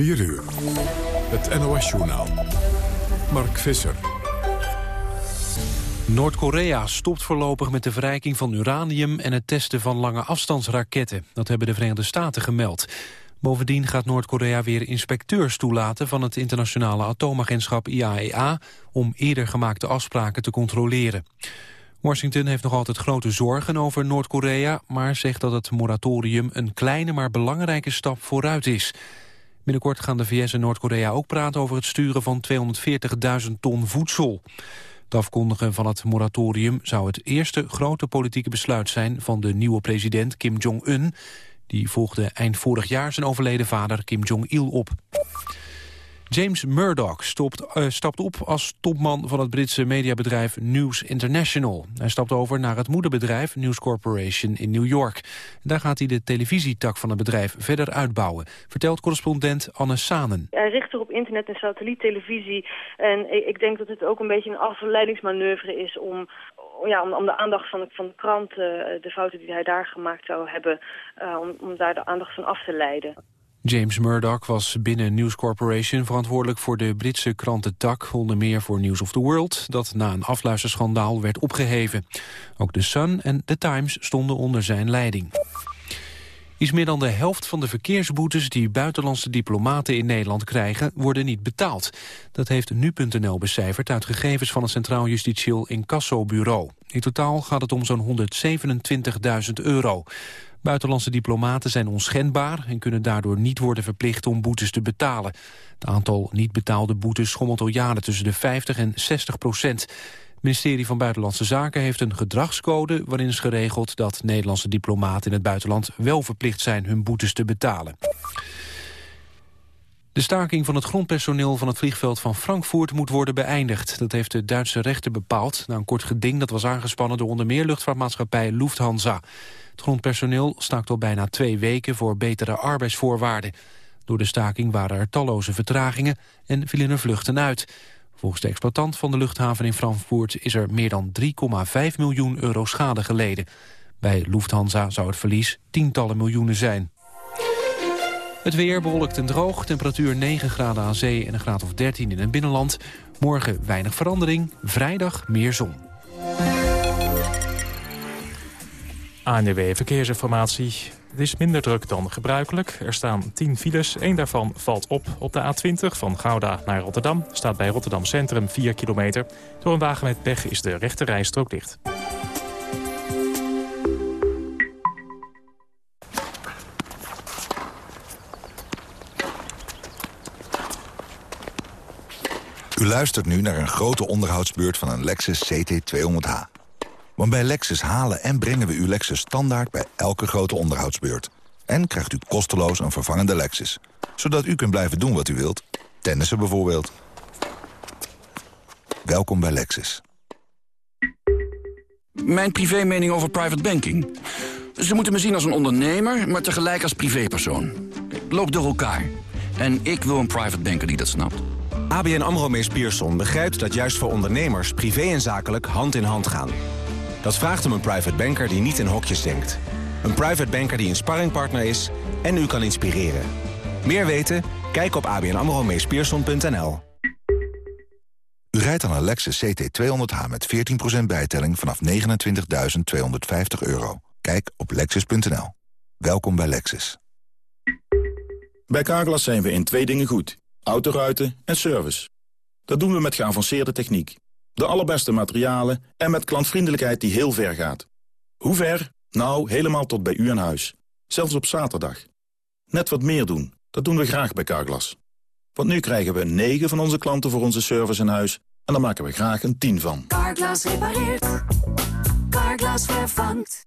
4 uur. Het NOS-journaal. Mark Visser. Noord-Korea stopt voorlopig met de verrijking van uranium... en het testen van lange afstandsraketten. Dat hebben de Verenigde Staten gemeld. Bovendien gaat Noord-Korea weer inspecteurs toelaten... van het internationale atoomagentschap IAEA... E om eerder gemaakte afspraken te controleren. Washington heeft nog altijd grote zorgen over Noord-Korea... maar zegt dat het moratorium een kleine maar belangrijke stap vooruit is. Binnenkort gaan de VS en Noord-Korea ook praten over het sturen van 240.000 ton voedsel. Het afkondigen van het moratorium zou het eerste grote politieke besluit zijn van de nieuwe president Kim Jong-un. Die volgde eind vorig jaar zijn overleden vader Kim Jong-il op. James Murdoch stopt, uh, stapt op als topman van het Britse mediabedrijf News International. Hij stapt over naar het moederbedrijf News Corporation in New York. Daar gaat hij de televisietak van het bedrijf verder uitbouwen, vertelt correspondent Anne Sanen. Hij richt zich op internet en satelliettelevisie. En ik denk dat het ook een beetje een afleidingsmanoeuvre is om, ja, om, de aandacht van van de krant, uh, de fouten die hij daar gemaakt zou hebben, om, om daar de aandacht van af te leiden. James Murdoch was binnen News Corporation verantwoordelijk voor de Britse krantentak, onder meer voor News of the World, dat na een afluisterschandaal werd opgeheven. Ook The Sun en The Times stonden onder zijn leiding. Iets meer dan de helft van de verkeersboetes die buitenlandse diplomaten in Nederland krijgen, worden niet betaald. Dat heeft nu.nl becijferd uit gegevens van het Centraal Justitieel Incassobureau. In totaal gaat het om zo'n 127.000 euro. Buitenlandse diplomaten zijn onschendbaar en kunnen daardoor niet worden verplicht om boetes te betalen. Het aantal niet betaalde boetes schommelt al jaren tussen de 50 en 60 procent. Het ministerie van Buitenlandse Zaken heeft een gedragscode... waarin is geregeld dat Nederlandse diplomaten in het buitenland... wel verplicht zijn hun boetes te betalen. De staking van het grondpersoneel van het vliegveld van Frankfurt moet worden beëindigd. Dat heeft de Duitse rechter bepaald na een kort geding dat was aangespannen door onder meer luchtvaartmaatschappij Lufthansa. Het grondpersoneel staakt al bijna twee weken voor betere arbeidsvoorwaarden. Door de staking waren er talloze vertragingen en vielen er vluchten uit. Volgens de exploitant van de luchthaven in Frankfurt is er meer dan 3,5 miljoen euro schade geleden. Bij Lufthansa zou het verlies tientallen miljoenen zijn. Het weer bewolkt en droog, temperatuur 9 graden aan zee en een graad of 13 in het binnenland. Morgen weinig verandering, vrijdag meer zon. ANWB Verkeersinformatie. Het is minder druk dan gebruikelijk. Er staan 10 files. Eén daarvan valt op op de A20 van Gouda naar Rotterdam. Staat bij Rotterdam Centrum 4 kilometer. Door een wagen met pech is de rechte rijstrook dicht. U luistert nu naar een grote onderhoudsbeurt van een Lexus CT200H. Want bij Lexus halen en brengen we uw Lexus standaard bij elke grote onderhoudsbeurt. En krijgt u kosteloos een vervangende Lexus. Zodat u kunt blijven doen wat u wilt. Tennissen bijvoorbeeld. Welkom bij Lexus. Mijn privé mening over private banking. Ze moeten me zien als een ondernemer, maar tegelijk als privépersoon. Loop door elkaar. En ik wil een private banker die dat snapt. ABN AMRO Mees Pierson begrijpt dat juist voor ondernemers... privé en zakelijk hand in hand gaan. Dat vraagt om een private banker die niet in hokjes denkt. Een private banker die een sparringpartner is en u kan inspireren. Meer weten? Kijk op abnamromeespierson.nl. U rijdt aan een Lexus CT200H met 14% bijtelling vanaf 29.250 euro. Kijk op lexus.nl. Welkom bij Lexus. Bij Carglass zijn we in twee dingen goed. Autoruiten en service. Dat doen we met geavanceerde techniek de allerbeste materialen en met klantvriendelijkheid die heel ver gaat. Hoe ver? Nou, helemaal tot bij u aan huis. Zelfs op zaterdag. Net wat meer doen, dat doen we graag bij Carglass. Want nu krijgen we 9 van onze klanten voor onze service in huis... en daar maken we graag een 10 van. Carglass repareert. Carglass vervangt.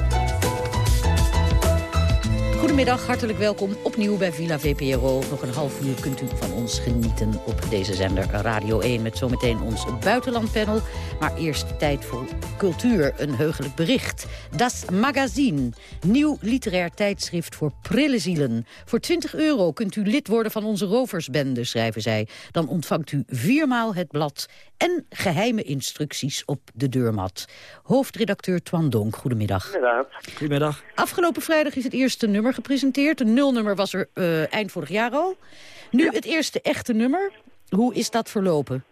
Goedemiddag, hartelijk welkom opnieuw bij Villa VPRO. Nog een half uur kunt u van ons genieten op deze zender Radio 1... met zometeen ons buitenlandpanel. Maar eerst tijd voor cultuur, een heugelijk bericht. Das Magazine, nieuw literair tijdschrift voor prille zielen. Voor 20 euro kunt u lid worden van onze roversbende, schrijven zij. Dan ontvangt u viermaal het blad en geheime instructies op de deurmat. Hoofdredacteur Twan Donk, goedemiddag. Goedemiddag. Goedemiddag. Afgelopen vrijdag is het eerste nummer gepresenteerd. Een nulnummer was er uh, eind vorig jaar al. Nu het eerste echte nummer. Hoe is dat verlopen?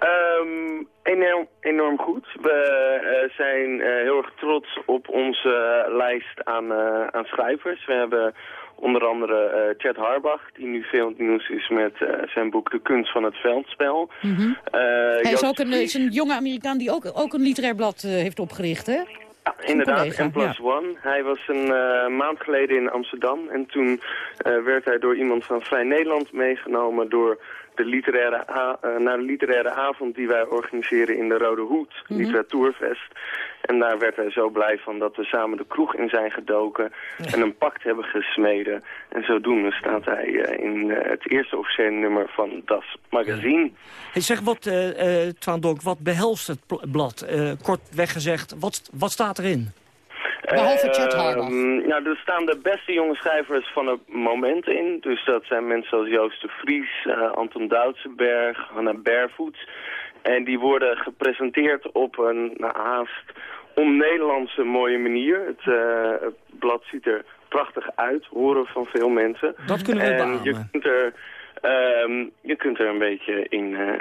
Um, enorm, enorm goed. We uh, zijn uh, heel erg trots op onze lijst aan, aan schrijvers. We hebben onder andere uh, Chad Harbach, die nu veel nieuws is met uh, zijn boek De Kunst van het Veldspel. Mm -hmm. uh, Hij is ook een, is een jonge Amerikaan die ook, ook een literair blad heeft opgericht, hè? Ja, inderdaad, en plus ja. one. Hij was een maand geleden in Amsterdam en toen werd hij door iemand van Vrij Nederland meegenomen door de literaire uh, naar de literaire avond die wij organiseren in de Rode Hoed, mm -hmm. Literatuurfest. En daar werd hij zo blij van dat we samen de kroeg in zijn gedoken en een pact hebben gesmeden. En zodoende staat hij uh, in uh, het eerste officiële nummer van Das Magazine. Hey, zeg wat, uh, Twan Donk, wat behelst het blad? kort weggezegd, wat, wat staat erin? Behalve Chet Harbach. Uh, nou, er staan de beste jonge schrijvers van het moment in. Dus dat zijn mensen zoals Joost de Vries, uh, Anton Doutsenberg, Hanna Barefoot. En die worden gepresenteerd op een nou, haast on-Nederlandse mooie manier. Het, uh, het, blad ziet er prachtig uit, horen van veel mensen. Dat kunnen we en beamen. je kunt er Um, je kunt er een beetje in, uh,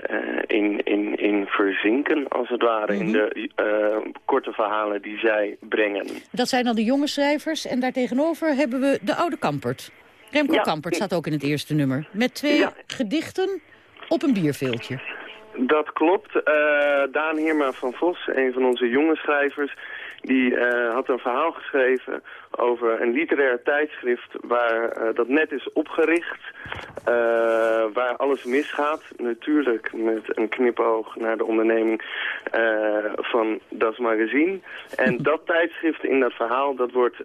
in, in, in verzinken, als het ware, mm -hmm. in de uh, korte verhalen die zij brengen. Dat zijn dan de jonge schrijvers en daartegenover hebben we de oude Kampert. Remco ja. Kampert staat ook in het eerste nummer. Met twee ja. gedichten op een bierveeltje. Dat klopt. Uh, Daan Heerma van Vos, een van onze jonge schrijvers... die uh, had een verhaal geschreven over een literair tijdschrift... waar uh, dat net is opgericht, waar alles misgaat. Natuurlijk met een knipoog naar de onderneming van Das Magazine. En dat tijdschrift in dat verhaal, dat wordt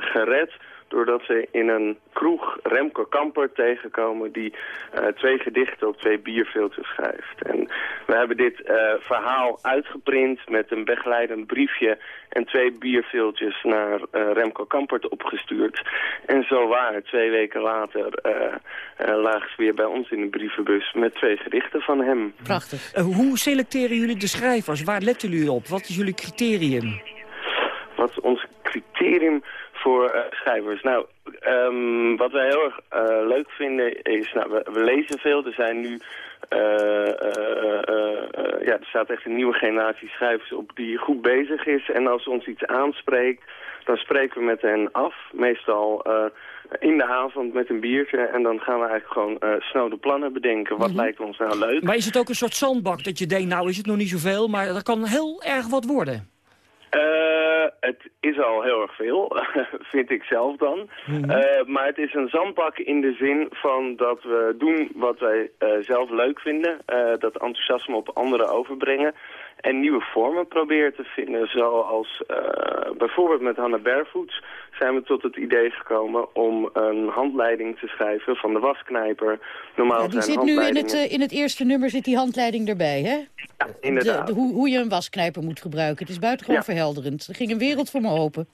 gered doordat ze in een kroeg Remco Kamper tegenkomen die uh, twee gedichten op twee bierfilters schrijft. En we hebben dit uh, verhaal uitgeprint met een begeleidend briefje en twee bierfiltjes naar uh, Remco Kampert opgestuurd. En zo waar, twee weken later lagen ze weer bij ons in de brievenbus met twee gedichten van hem. Prachtig. hoe selecteren jullie de schrijvers? Waar letten jullie op? Wat is jullie criterium? Wat is ons criterium voor uh, schrijvers. Nou, um, wat wij heel erg uh, leuk vinden is, nou, we, we, lezen veel. Er zijn nu, uh, ja, er staat echt een nieuwe generatie schrijvers op die goed bezig is. En als ons iets aanspreekt, dan spreken we met hen af. Meestal in de avond met een biertje. En dan gaan we eigenlijk gewoon snel de plannen bedenken. Wat mm -hmm. lijkt ons nou leuk? Maar is het ook een soort zandbak dat je denkt, nou is het nog niet zoveel, maar dat kan heel erg wat worden? Uh, het is al heel erg veel, vind ik zelf dan. Mm -hmm. uh, maar het is een zandbak in de zin van dat we doen wat wij uh, zelf leuk vinden. dat enthousiasme op anderen overbrengen. En nieuwe vormen proberen te vinden. Zoals bijvoorbeeld met Hannah Barefoots zijn we tot het idee gekomen om een handleiding te schrijven van de wasknijper. Normaal ja, die zit nu in het, in het eerste nummer zit die handleiding erbij, hè? Ja, inderdaad. De, de, hoe, hoe, je een wasknijper moet gebruiken. Het is buitengewoon ja. verhelderend. Er ging een wereld voor me open.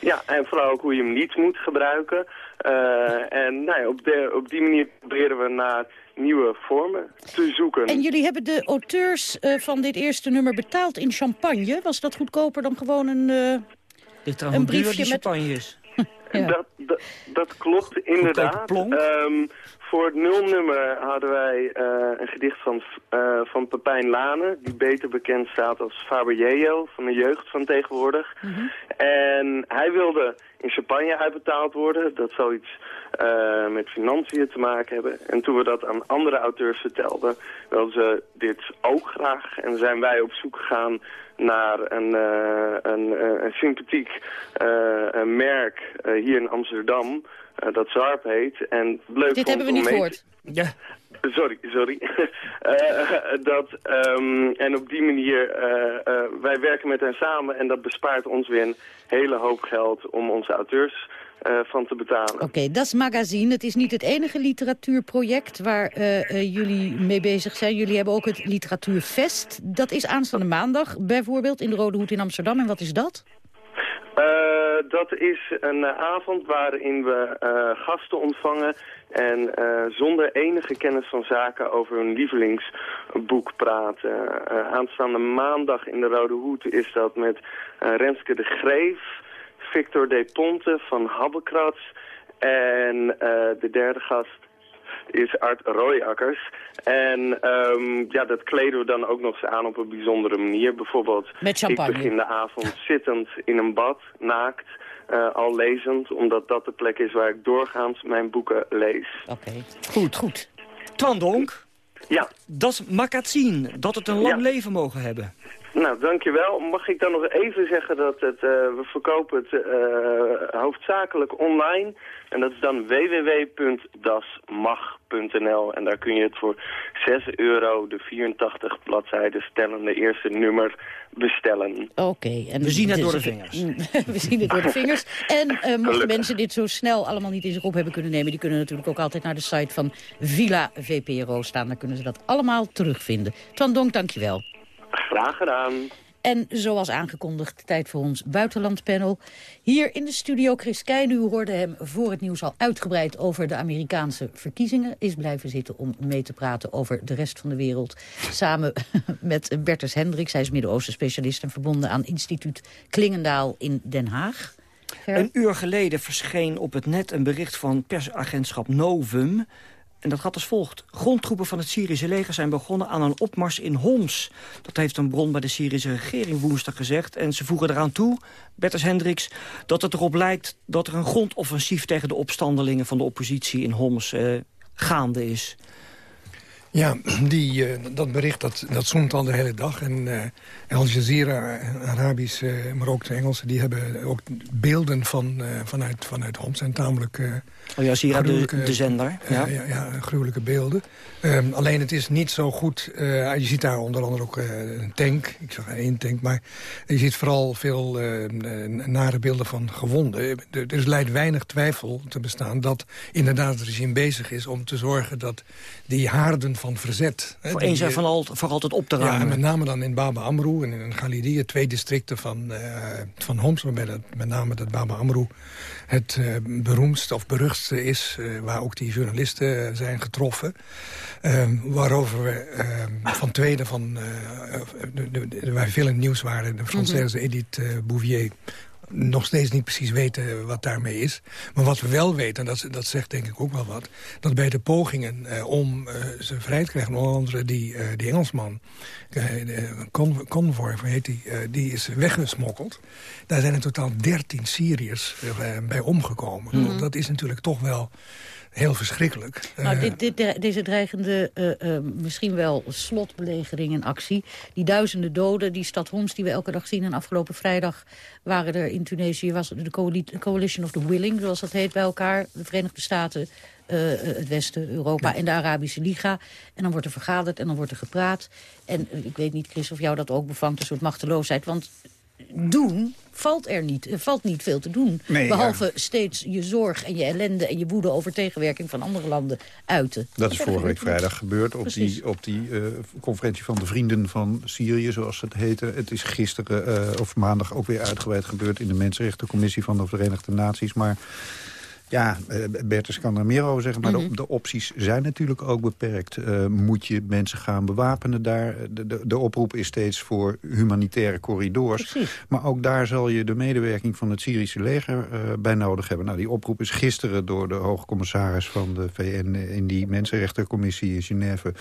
Ja, en vooral ook hoe je hem niet moet gebruiken. Uh, en nou ja, op, de, op die manier proberen we naar nieuwe vormen te zoeken. En jullie hebben de auteurs uh, van dit eerste nummer betaald in champagne. Was dat goedkoper dan gewoon een, uh, Ligt er een briefje met champagne is. ja. dat, dat, dat, klopt inderdaad. Um, voor het nulnummer hadden wij uh, een gedicht van, uh, van Pepijn Lane, die beter bekend staat als Faber Jeo van de jeugd van tegenwoordig. Mm -hmm. En hij wilde in champagne uitbetaald worden. Dat zou iets uh, met financiën te maken hebben. En toen we dat aan andere auteurs vertelden, wilden ze dit ook graag. En zijn wij op zoek gegaan naar een, uh, een, een sympathiek uh, een merk hier in Amsterdam... Uh, dat Zarp heet. En leuk Dit hebben we niet gehoord. Ja. Sorry, sorry. uh, dat, um, en op die manier, uh, wij werken met hen samen en dat bespaart ons weer een hele hoop geld om onze auteurs van te betalen. Oké, dat is Magazine. Het is niet het enige literatuurproject waar jullie mee bezig zijn. Jullie hebben ook het Literatuurfest. Dat is aanstaande maandag bijvoorbeeld in de Rode Hoed in Amsterdam. En wat is dat? Dat is een avond waarin we gasten ontvangen en zonder enige kennis van zaken over hun lievelingsboek praten. Aanstaande maandag in de Rode Hoed is dat met Renske de Greef, Victor de Ponte van Habbekrats en de derde gast is Art Royakkers. En um, ja, dat kleden we dan ook nog eens aan op een bijzondere manier. Bijvoorbeeld, Met champagne. ik begin de avond zittend in een bad, naakt uh, al lezend, omdat dat de plek is waar ik doorgaans mijn boeken lees. Oké, goed. goed. Twan Donk, ja. dat magazine, dat het een lang Ja. leven mogen hebben. Nou, dankjewel. Mag ik dan nog even zeggen dat het, uh, we verkopen het uh, hoofdzakelijk online. En dat is dan www.dasmag.nl. En daar kun je het voor 6 euro de 84 bladzijden stellende eerste nummer bestellen. Oké. en We zien het dus- door de vingers. we zien het door de vingers. En eh, mochten Gelukkig. mensen dit zo snel allemaal niet in zich op hebben kunnen nemen... die kunnen natuurlijk ook altijd naar de site van Villa VPRO staan. Daar kunnen ze dat allemaal terugvinden. Twan Donk, dankjewel. Graag gedaan. En zoals aangekondigd, tijd voor ons buitenlandpanel. Hier in de studio Chris Keijn. U hoorde hem voor het nieuws al uitgebreid over de Amerikaanse verkiezingen. Is blijven zitten om mee te praten over de rest van de wereld. Samen met Bertus Hendricks. Hij is Midden-Oosten specialist en verbonden aan instituut Klingendaal in Den Haag. Een uur geleden verscheen op het net een bericht van persagentschap Novum. En dat gaat als volgt. Grondtroepen van het Syrische leger zijn begonnen aan een opmars in Homs. Dat heeft een bron bij de Syrische regering woensdag gezegd. En ze voegen eraan toe, Bertus Hendricks, dat het erop lijkt... dat er een grondoffensief tegen de opstandelingen van de oppositie in Homs eh, gaande is. Ja, die, eh, dat bericht dat, dat zoemt al de hele dag. En eh, Al Jazeera, eh, Arabisch, maar ook de Engelsen... die hebben ook beelden van, vanuit, vanuit Homs. En tamelijk Oh ja, Sira, de, gruwelijke- de zender. eh, Ja. ja, ja, gruwelijke beelden. Ehm, alleen het is niet zo goed... eh, je ziet daar onder andere ook eh, een tank. Ik zag één tank, maar je ziet vooral veel eh, eh, nare beelden van gewonden. Er, er lijkt weinig twijfel te bestaan dat inderdaad het regime bezig is... om te zorgen dat die haarden van verzet... Voor eens en eh, van al, voor altijd op te ja, en ruimen. met name dan in Baba Amru en in Galidië, twee districten van, van Homs... waarbij dat, met name dat Baba Amru het eh, beroemdste of beruchtste is... eh, waar ook die journalisten eh, zijn getroffen. Ehm, waarover we ehm, van tweede van... de, de, de- waar veel in nieuws waren, de Française Edith eh, Bouvier nog steeds niet precies weten wat daarmee is. Maar wat we wel weten, en dat, dat zegt denk ik ook wel wat... dat bij de pogingen eh, om eh, ze vrij te krijgen... onder andere die, eh, die Engelsman, eh, Con- Convoy, hoe heet die, die is weggesmokkeld. Daar zijn in totaal 13 Syriërs bij omgekomen. Mhm. Dat is natuurlijk toch wel heel verschrikkelijk. Nou, Eh, dit, dit, de- deze dreigende, eh, eh, misschien wel slotbelegering in actie. Die duizenden doden, die stad Homs die we elke dag zien. En afgelopen vrijdag waren er in Tunesië... was de coali- Coalition of the Willing, zoals dat heet, bij elkaar. De Verenigde Staten, het Westen, Europa en de Arabische Liga. En dan wordt er vergaderd en dan wordt er gepraat. En ik weet niet, Chris, of jou dat ook bevangt, een soort machteloosheid. Want doen valt er niet. Er valt niet veel te doen. Nee, Behalve steeds je zorg en je ellende en je woede over tegenwerking van andere landen uiten. Dat is vorige week vrijdag gebeurd op Precies. die, op die eh, conferentie van de Vrienden van Syrië, zoals het heette. Het is gisteren eh, of maandag ook weer uitgebreid gebeurd in de Mensenrechtencommissie van de Verenigde Naties. Maar ja, eh, Bertus kan er meer over zeggen, maar Mhm. de, de opties zijn natuurlijk ook beperkt. Eh, moet je mensen gaan bewapenen daar? De, de, de oproep is steeds voor humanitaire corridors. Precies. Maar ook daar zal je de medewerking van het Syrische leger eh, bij nodig hebben. Nou, die oproep is gisteren door de hoogcommissaris van de VN... in die Mensenrechtencommissie in Genève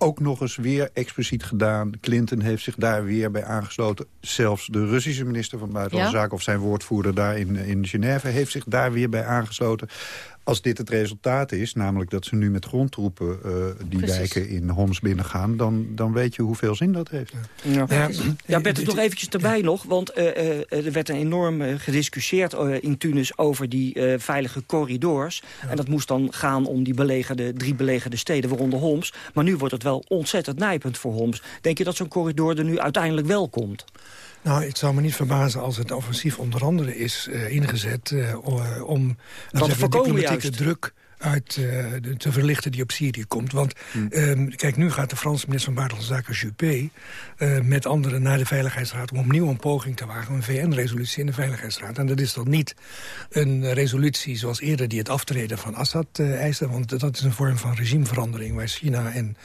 ook nog eens weer expliciet gedaan. Clinton heeft zich daar weer bij aangesloten. Zelfs de Russische minister van Buitenlandse Ja? Zaken... of zijn woordvoerder daar in, in Genève heeft zich daar weer bij aangesloten. Als dit het resultaat is, namelijk dat ze nu met grondtroepen... eh, die Precies. wijken in Homs binnengaan... Dan, dan weet je hoeveel zin dat heeft. Ja, Ja, ja Bert, nog eventjes erbij nog. Want eh, eh, er werd een enorm gediscussieerd in Tunis over die eh, veilige corridors. En dat moest dan gaan om die belegerde, drie belegerde steden, waaronder Homs. Maar nu wordt het wel ontzettend nijpend voor Homs. Denk je dat zo'n corridor er nu uiteindelijk wel komt? Nou, het zou me niet verbazen als het offensief onder andere is uh, ingezet... Uh, om dat de diplomatieke juist. druk uit uh, de, te verlichten die op Syrië komt. Want hmm. um, kijk, nu gaat de Franse minister van Buitenlandse Zaken Juppé... Uh, met anderen naar de Veiligheidsraad om opnieuw een poging te wagen... een VN-resolutie in de Veiligheidsraad. En dat is dan niet een resolutie zoals eerder die het aftreden van Assad uh, eiste... want dat is een vorm van regimeverandering... waar China en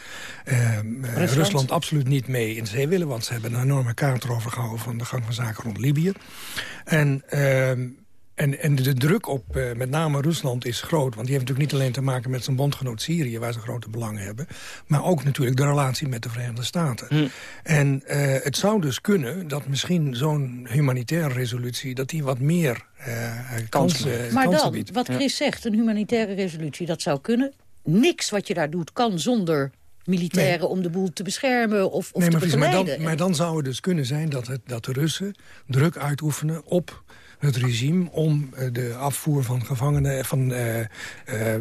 Rusland? Rusland? absoluut niet mee in zee willen... want ze hebben een enorme kaart overgehouden van de gang van zaken rond Libië. En... En, en de druk op uh, met name Rusland is groot. Want die heeft natuurlijk niet alleen te maken met zijn bondgenoot Syrië... waar ze grote belangen hebben. Maar ook natuurlijk de relatie met de Verenigde Staten. Hm. En uh, het zou dus kunnen dat misschien zo'n humanitaire resolutie... dat die wat meer uh, kansen, maar kansen dan, biedt. wat Chris zegt, een humanitaire resolutie, dat zou kunnen. Niks wat je daar doet kan zonder militairen nee. om de boel te beschermen of, of nee, te maar, begeleiden. maar, dan, maar dan zou het dus kunnen zijn dat, het, dat de Russen druk uitoefenen op het regime om uh, de afvoer van gevangenen... Van, uh, uh,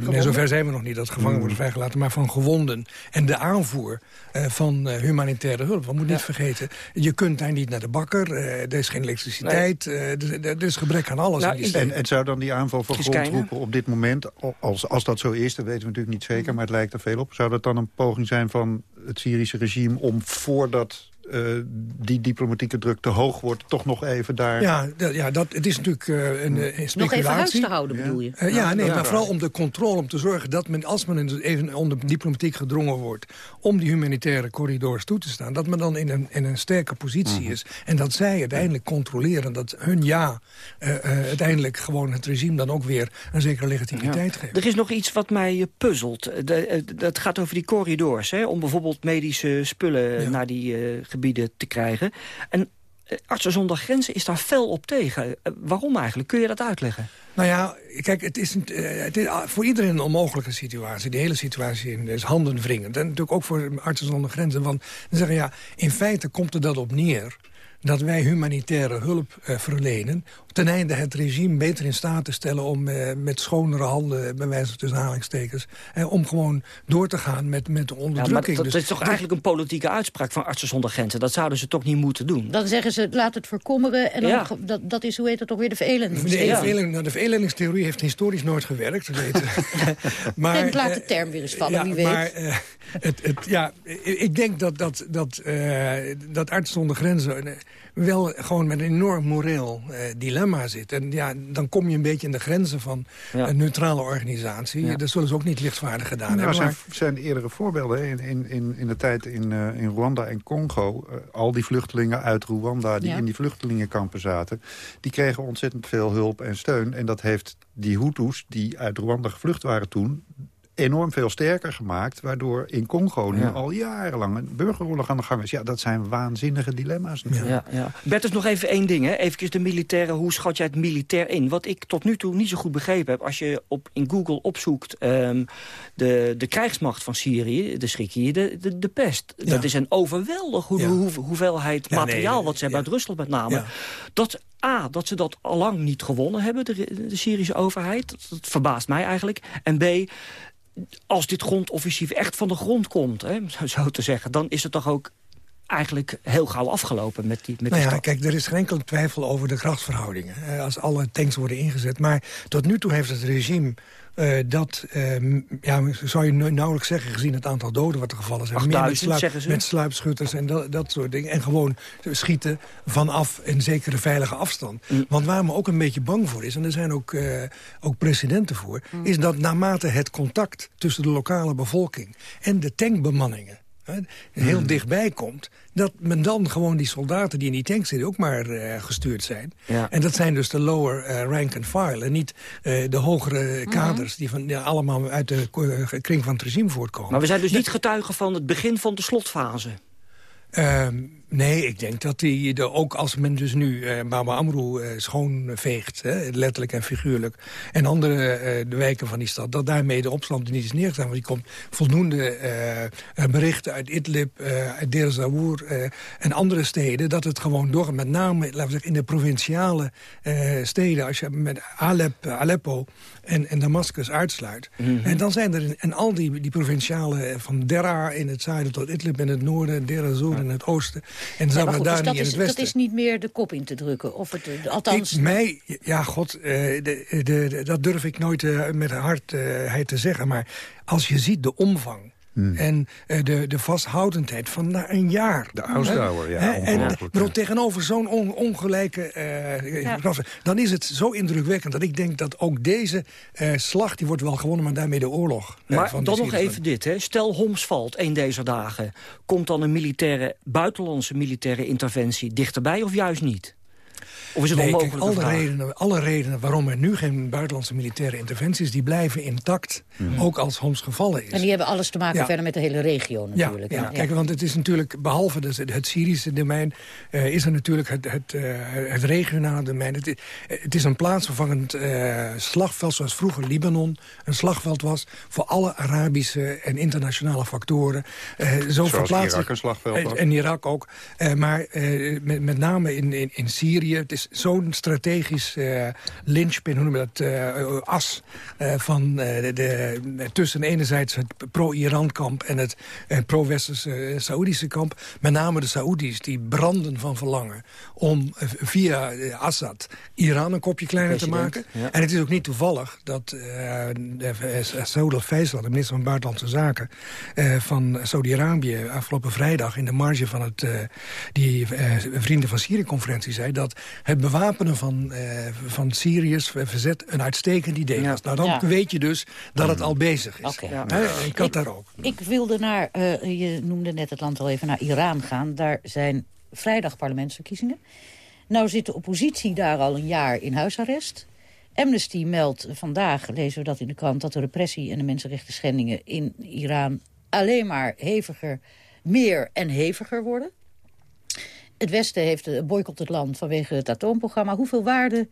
nee, zover zijn we nog niet dat gevangenen Mm. worden vrijgelaten... maar van gewonden. En de aanvoer van humanitaire hulp. We moeten niet vergeten, je kunt daar niet naar de bakker. er is geen elektriciteit. er, er, is gebrek aan alles. Nou, in die en, en zou dan die aanval van grondtroepen op dit moment... Als, als dat zo is, dat weten we natuurlijk niet zeker... maar het lijkt er veel op. Zou dat dan een poging zijn van het Syrische regime... om voordat uh, die diplomatieke druk te hoog wordt... toch nog even daar... Ja, ja dat, het is natuurlijk uh, een, een speculatie. Nog even huis te houden, bedoel je? Uh, ja, nee, maar vooral om de controle, om te zorgen dat men... als men even onder diplomatiek gedrongen wordt... om die humanitaire corridors toe te staan... dat men dan in een, in een sterke positie mm. is. En dat zij uiteindelijk controleren dat hun ja... uiteindelijk gewoon het regime dan ook weer een zekere legitimiteit ja. geeft. Er is nog iets wat mij puzzelt. Dat gaat over die corridors, hè, om bijvoorbeeld medische spullen ja. naar die gebieden te krijgen. En Artsen zonder Grenzen is daar fel op tegen. waarom eigenlijk? Kun je dat uitleggen? Nou ja, kijk, het is, een, het is, voor iedereen een onmogelijke situatie. Die hele situatie is handenwringend. En natuurlijk ook voor Artsen zonder Grenzen. Want dan zeggen ja, in feite komt er dat op neer dat wij humanitaire hulp uh, verlenen... ten einde het regime beter in staat te stellen om uh, met schonere handen... bij wijze van tussen aanhalingstekens... Uh, om gewoon door te gaan met, met de onderdrukking. Ja, maar dat, dat is toch eigenlijk een politieke uitspraak van Artsen zonder Grenzen? Dat zouden ze toch niet moeten doen? Dan zeggen ze, laat het verkommeren en dan, ja. dat, dat is, hoe heet het toch weer, de verelendingstheorie. De, verelen, nou, de verelendingstheorie heeft historisch nooit gewerkt, weten. maar, laat de term weer eens vallen, ja, wie weet. Maar, het, het, ja, ik denk dat, dat, dat, dat Artsen zonder Grenzen wel gewoon met een enorm moreel uh, dilemma zit. En ja, dan kom je een beetje in de grenzen van ja. een neutrale organisatie. Ja. Dat zullen ze ook niet lichtvaardig gedaan nou, hebben. Er Maar... zijn, zijn eerdere voorbeelden. In, in, in, in de tijd in, uh, in Rwanda en Congo... Uh, al die vluchtelingen uit Rwanda die ja. in die vluchtelingenkampen zaten... die kregen ontzettend veel hulp en steun. En dat heeft die Hutus die uit Rwanda gevlucht waren toen enorm veel sterker gemaakt... waardoor in Congo nu ja. al jarenlang een burgeroorlog aan de gang is. Ja, dat zijn waanzinnige dilemma's natuurlijk. Ja, ja. Bertus, nog even één ding. Hè. Even de militaire, hoe schat jij het militair in? Wat ik tot nu toe niet zo goed begrepen heb... als je op, in Google opzoekt um, de, de krijgsmacht van Syrië... de schrik je de, de, de pest. Ja. Dat is een overweldig hoe, hoe, hoeveelheid materiaal... Nee, wat ze hebben uit Rusland met name. Dat A, dat ze dat allang niet gewonnen hebben, de, de Syrische overheid. Dat, dat verbaast mij eigenlijk. En B, als dit grondoffensief echt van de grond komt, hè, zo te zeggen... dan is het toch ook eigenlijk heel gauw afgelopen met die met nou die ja, kijk, er is geen enkel twijfel over de krachtsverhoudingen. Als alle tanks worden ingezet. Maar tot nu toe heeft het regime uh, dat, uh, ja, zou je nauwelijks zeggen... gezien het aantal doden wat er gevallen zijn. 8000, met, sluip, met sluipschutters en dat, dat soort dingen. En gewoon schieten vanaf een zekere veilige afstand. Mm. Want waar me ook een beetje bang voor is... en er zijn ook, uh, ook precedenten voor... Mm. is dat naarmate het contact tussen de lokale bevolking... en de tankbemanningen heel hmm. dichtbij komt... dat men dan gewoon die soldaten die in die tank zitten... ook maar uh, gestuurd zijn. Ja. En dat zijn dus de lower uh, rank and file... en niet uh, de hogere kaders die van, ja, allemaal uit de kring van het regime voortkomen. Maar we zijn dus niet getuigen van het begin van de slotfase. Um, nee, ik denk dat die de, ook als men dus nu uh, Baba Amru uh, schoonveegt, hè, letterlijk en figuurlijk, en andere uh, de wijken van die stad, dat daarmee de opstand niet is neergezet. Want die komt voldoende berichten uit Idlib, uit Deir Zawoer en andere steden, dat het gewoon door, met name laten we zeggen, in de provinciale steden, als je met Alep, Aleppo en, en Damascus uitsluit. Mm -hmm. En dan zijn er, in, en al die, die provinciale, van Deraa in het zuiden tot Idlib in het noorden, Deir Zawoer in het oosten. En zou maar goed, daar dus dat, in is, het westen... dat is niet meer de kop in te drukken. Of het, eh, althans... Ik, mij, ja, god, eh, de, de, de- dat durf ik nooit eh, met hardheid te zeggen. Maar als je ziet de omvang... En eh, de, de vasthoudendheid van na een jaar. De ausdauer, ja, Hè? En ik bedoel, tegenover zo'n on- ongelijke eh, Ja. dan is het zo indrukwekkend dat ik denk dat ook deze eh, slag, die wordt wel gewonnen, maar daarmee de oorlog. eh, Maar van dan nog even dit. Hè. Stel Homs valt een deze dagen. Komt dan een militaire, buitenlandse militaire interventie dichterbij of juist niet? Of is het Nee, onmogelijk? kijk, alle, redenen, alle redenen waarom er nu geen buitenlandse militaire interventies... die blijven intact, ook als Homs gevallen is. En die hebben alles te maken Ja. verder met de hele regio Ja, natuurlijk. ja, kijk, want het is natuurlijk, behalve dus het, het Syrische domein... eh, is er natuurlijk het, het, eh, het regionale domein. Het, het is een plaatsvervangend eh, slagveld zoals vroeger Libanon... een slagveld was voor alle Arabische en internationale factoren. Eh, zo Zoals Irak een slagveld was. En Irak ook. Eh, maar eh, met, met name in, in, in Syrië, het is zo'n strategisch eh linchpin, hoe noem je dat, eh, as... eh, van, de, de- tussen enerzijds het pro-Iran-kamp en het pro-Westerse Saoedische kamp. Met name de Saoedi's, die branden van verlangen om via Assad Iran een kopje kleiner te maken. ja. En het is ook niet toevallig dat de, Saud al-Faisal, de minister van Buitenlandse Zaken van Saudi-Arabië, afgelopen vrijdag in de marge van het, die Vrienden van Syrië-conferentie zei dat het bewapenen van, eh, van Syriërs verzet een uitstekend idee was. Nou, dan Ja. weet je dus dat het al bezig is. Oké. Hè, in Qatar ook. Ik wilde naar, eh, je noemde net het land al even, naar Iran gaan. Daar zijn vrijdag parlementsverkiezingen. Nou zit de oppositie daar al een jaar in huisarrest. Amnesty meldt vandaag, lezen we dat in de krant... dat de repressie en de mensenrechten schendingen in Iran... alleen maar heviger, meer en heviger worden. Het Westen heeft eh, boycott het land vanwege het atoomprogramma. Hoeveel waarde,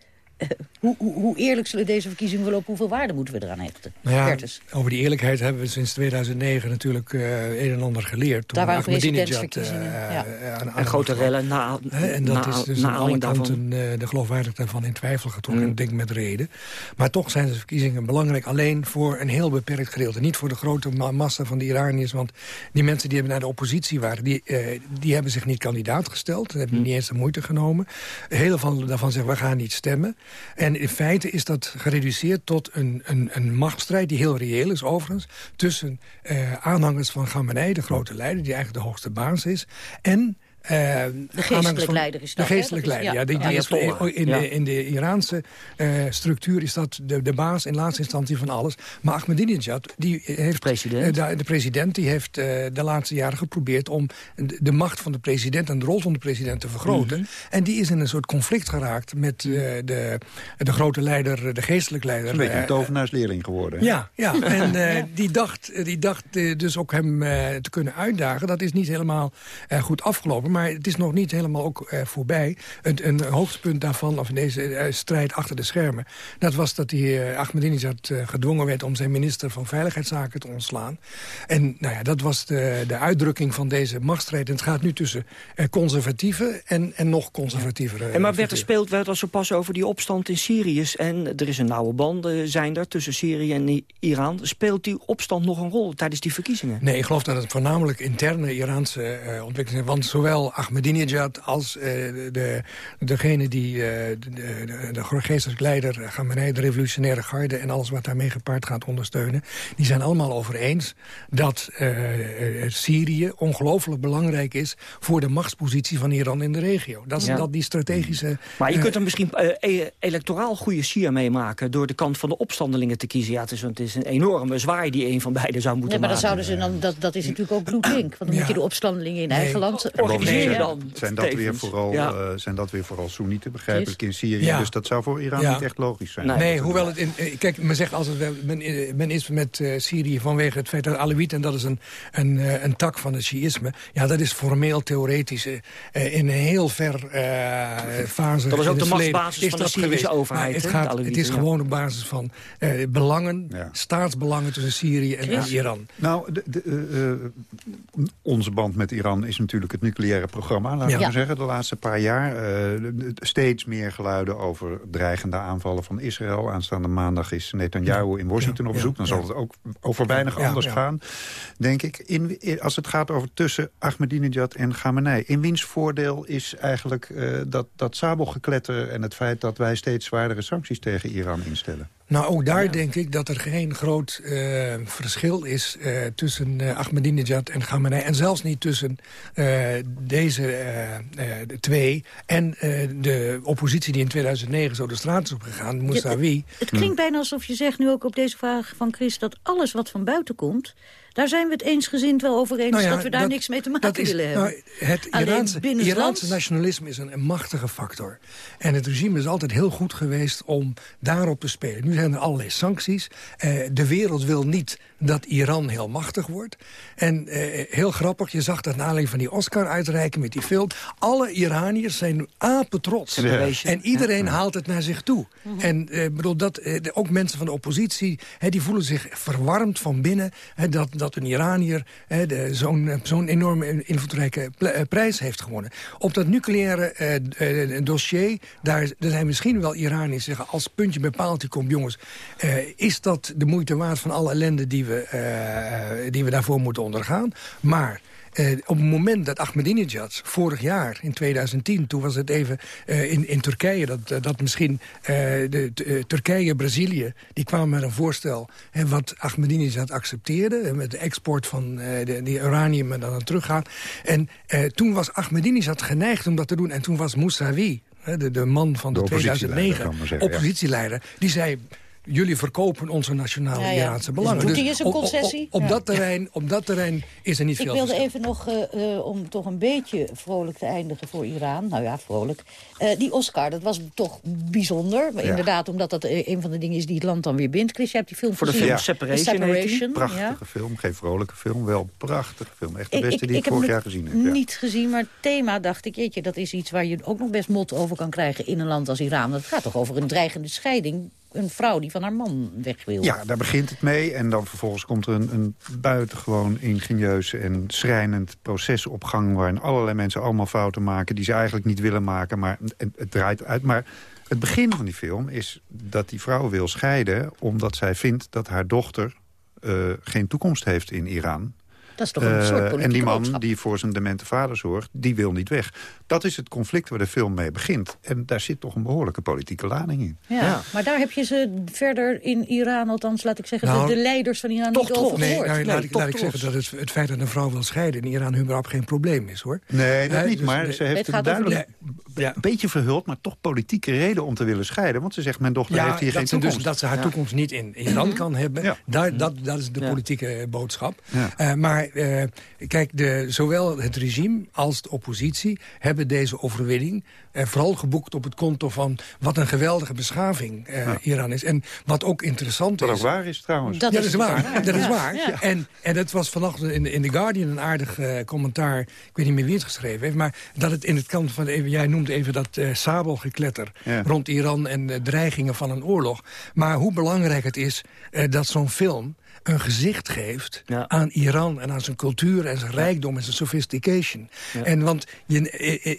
hoe, hoe, hoe eerlijk zullen deze verkiezingen verlopen? Hoeveel waarde moeten we eraan hechten? Nou ja, over die eerlijkheid hebben we sinds 2009 natuurlijk eh, een en ander geleerd. Toen Daar waren presidentsverkiezingen, eh, ja. eh, aan- aan En grote rellen na, en dat na, is dus aan alle daarvan. kanten eh, de geloofwaardigheid daarvan in twijfel getrokken. Mm. En ik denk met reden. Maar toch zijn de verkiezingen belangrijk alleen voor een heel beperkt gedeelte. Niet voor de grote ma- massa van de Iraniërs. Want die mensen die hebben naar de oppositie waren... die, eh, die hebben zich niet kandidaat gesteld. Die hebben niet eens de moeite genomen. Heel veel daarvan zeggen we gaan niet stemmen. En in feite is dat gereduceerd tot een, een, een machtsstrijd... die heel reëel is overigens. Tussen eh, aanhangers van Khamenei, de grote leider... die eigenlijk de hoogste baas is. En... eh, geestelijke aanhangers van- leider is De dat, Dat is- leider, ja. ja. die, in, de, in de Iraanse eh, structuur is dat de, de baas in laatste instantie van alles. Maar Ahmadinejad, die heeft, President. eh, de, de president, die heeft eh, de laatste jaren geprobeerd om de, de macht van de president en de rol van de president te vergroten. Mhm. En die is in een soort conflict geraakt met eh, de, de grote leider, de geestelijke leider. Is een beetje een tovenaarsleerling geworden. hè? ja, ja. en eh, die dacht, die dacht dus ook hem eh, te kunnen uitdagen. Dat is niet helemaal eh, goed afgelopen, maar het is nog niet helemaal ook eh, voorbij. Een, een hoogtepunt daarvan, of in deze eh, strijd achter de schermen... dat was dat die uh, Ahmadinejad gedwongen werd om zijn minister van Veiligheidszaken te ontslaan. En nou ja, dat was de, de uitdrukking van deze machtsstrijd. En het gaat nu tussen conservatieven en, en nog conservatievere... En maar werd er speelt werd al zo pas over die opstand in Syrië. En er is een nauwe band zijn er tussen Syrië en Iran. Speelt die opstand nog een rol tijdens die verkiezingen? Nee, ik geloof dat het voornamelijk interne Iraanse ontwikkelingen... want zowel Ahmadinejad als eh, de, degene die eh, de, de, de geestelijke leider... Khamenei, de revolutionaire garde en alles wat daarmee gepaard gaat ondersteunen... die zijn allemaal over eens dat eh, eh, Syrië ongelooflijk belangrijk is... voor de machtspositie van Iran in de regio. Dat, is Ja. dat die strategische... Maar je eh, kunt er misschien eh, e- electoraal goede sier mee maken... door de kant van de opstandelingen te kiezen. Ja, het is, het is een enorme zwaai die een van beiden zou moeten Nee, maar dan maken. zouden ze dan, dat, dat is natuurlijk ook bloedlink. Want dan Ja. moet je de opstandelingen in eigen land zijn, dan zijn dat weer vooral, Ja. eh, zijn dat weer vooral Soenieten, begrijpelijk, in Syrië. Ja. Dus dat zou voor Iran Ja. niet echt logisch zijn. Nee. Nee, hoewel het... In, eh, kijk, men zegt altijd, wel, men, eh, men is met eh, Syrië vanwege het feit dat Alawiet... en dat is een, een, eh, een tak van het Sjiïsme... ja, dat is formeel theoretisch in een heel ver eh, fase Dat is ook de machtsbasis is van de Syrische geweest. overheid, Maar het, gaat, is gewoon op basis van eh, belangen, Ja. staatsbelangen tussen Syrië en Chris? Iran. Nou, de, de, onze band met Iran is natuurlijk het nucleaire programma, laten Ja. we zeggen, de laatste paar jaar. Eh, steeds meer geluiden over dreigende aanvallen van Israël. Aanstaande maandag is Netanyahu in Washington op bezoek. Dan zal het ook over weinig anders gaan, denk ik. In, in- als het gaat over tussen Ahmadinejad en Khamenei. In wiens voordeel is eigenlijk eh, dat, dat sabelgekletter... en het feit dat wij steeds zwaardere sancties tegen Iran instellen? Nou, ook daar denk ik dat er geen groot eh, verschil is eh, tussen eh, Ahmadinejad en Khamenei. En zelfs niet tussen eh, deze de twee en eh, de oppositie die in 2009 zo de straat is opgegaan, Mousavi. Het klinkt bijna alsof je zegt nu ook op deze vraag van Chris... dat alles wat van buiten komt, daar zijn we het eensgezind wel over eens... Nou ja, dat we daar niks mee te maken dat is- willen hebben. nou, het Iraanse, binnenlands- Iraanse nationalisme is een, een machtige factor. En het regime is altijd heel goed geweest om daarop te spelen. Nu zijn er allerlei sancties. Eh, de wereld wil niet dat Iran heel machtig wordt. En eh, heel grappig, je zag dat na aanleiding van die Oscar-uitreiking met die film... alle Iraniërs zijn apetrots. Ja. En iedereen haalt het naar zich toe. En eh, bedoel, dat, eh, ook mensen van de oppositie... Hè, die voelen zich verwarmd van binnen... Hè, dat, dat een Iranier zo'n zo'n enorme invloedrijke eh, prijs heeft gewonnen. Op dat nucleaire eh, eh, dossier... Daar, zijn misschien wel Iraniërs die zeggen... als puntje bij paaltje komt, jongens... is dat de moeite waard van alle ellende die we, die we daarvoor moeten ondergaan? Maar... Eh, op het moment dat Ahmadinejad vorig jaar, in 2010... toen was het even eh, in, in Turkije, dat, eh, dat misschien eh, de, Turkije, Brazilië... die kwamen met een voorstel hè, wat Ahmadinejad accepteerde... met de export van de, die uranium en dan teruggaan. En toen was Ahmadinejad geneigd om dat te doen. En toen was Mousavi, hè, de, de man van de, De oppositieleider, 2009... kan men zeggen, oppositieleider, die zei... Jullie verkopen onze nationale Ja, ja. Iraanse Dus belangen. doet hij eens een op- concessie? Op, op Ja. dat terrein, op dat terrein is er niet Ik veel wilde verschil. even nog, eh, eh, om toch een beetje vrolijk te eindigen voor Iran. Nou ja, vrolijk. Eh, die Oscar, dat was toch bijzonder. Maar Ja. Inderdaad, omdat dat een van de dingen is die het land dan weer bindt. Chris, hebt die film Voor de gezien. film The Separation. Separation, Prachtige ja. film, geen vrolijke film, wel prachtige film. Echt de Ik, beste ik, die ik ik, vorig jaar gezien heb. ja. niet gezien, maar het thema dacht ik... jeetje, dat is iets waar je ook nog best mot over kan krijgen in een land als Iran. Het gaat toch over een dreigende scheiding. Een vrouw die van haar man weg wil. Ja, daar begint het mee. En dan vervolgens komt er een, een buitengewoon ingenieus en schrijnend proces op gang... waarin allerlei mensen allemaal fouten maken die ze eigenlijk niet willen maken. Maar het, draait uit. Maar het begin van die film is dat die vrouw wil scheiden... omdat zij vindt dat haar dochter eh, geen toekomst heeft in Iran. Dat is toch een Eh, soort en die man boodschap. die voor zijn demente vader zorgt, die wil niet weg. Dat is het conflict waar de film mee begint. En daar zit toch een behoorlijke politieke lading in. Ja, maar daar heb je ze verder in Iran, althans laat ik zeggen... Nou, de, de leiders van Iran toch niet over. Nee, gehoord. nou, laat, ik, toch laat ik zeggen dat het, het feit dat een vrouw wil scheiden... in Iran überhaupt geen probleem is, hoor. Nee, dat Eh, niet. dus Maar ze heeft Het een duidelijk Ja. een beetje verhuld... maar toch politieke reden om te willen scheiden. Want ze zegt, mijn dochter heeft hier geen dus toekomst. dat ze haar toekomst niet in Iran kan hebben. Ja. Daar, dat, dat is de Ja. politieke boodschap. Ja. Eh, maar eh, kijk, de, zowel het regime als de oppositie hebben deze overwinning... eh, vooral geboekt op het konto van wat een geweldige beschaving eh, Ja. Iran is. En wat ook interessant Wat is... ook waar is trouwens. Dat ja, is dat is waar. waar. Dat is waar. ja. En, en het was vanochtend in, de- in The Guardian een aardig eh, commentaar. Ik weet niet meer wie het geschreven heeft. Maar dat het in het kant van... Even, jij noemt even dat eh, sabelgekletter Ja. rond Iran... en dreigingen van een oorlog. Maar hoe belangrijk het is eh, dat zo'n film een gezicht geeft Ja. aan Iran en aan zijn cultuur en zijn rijkdom en zijn sophistication. Ja. En want je,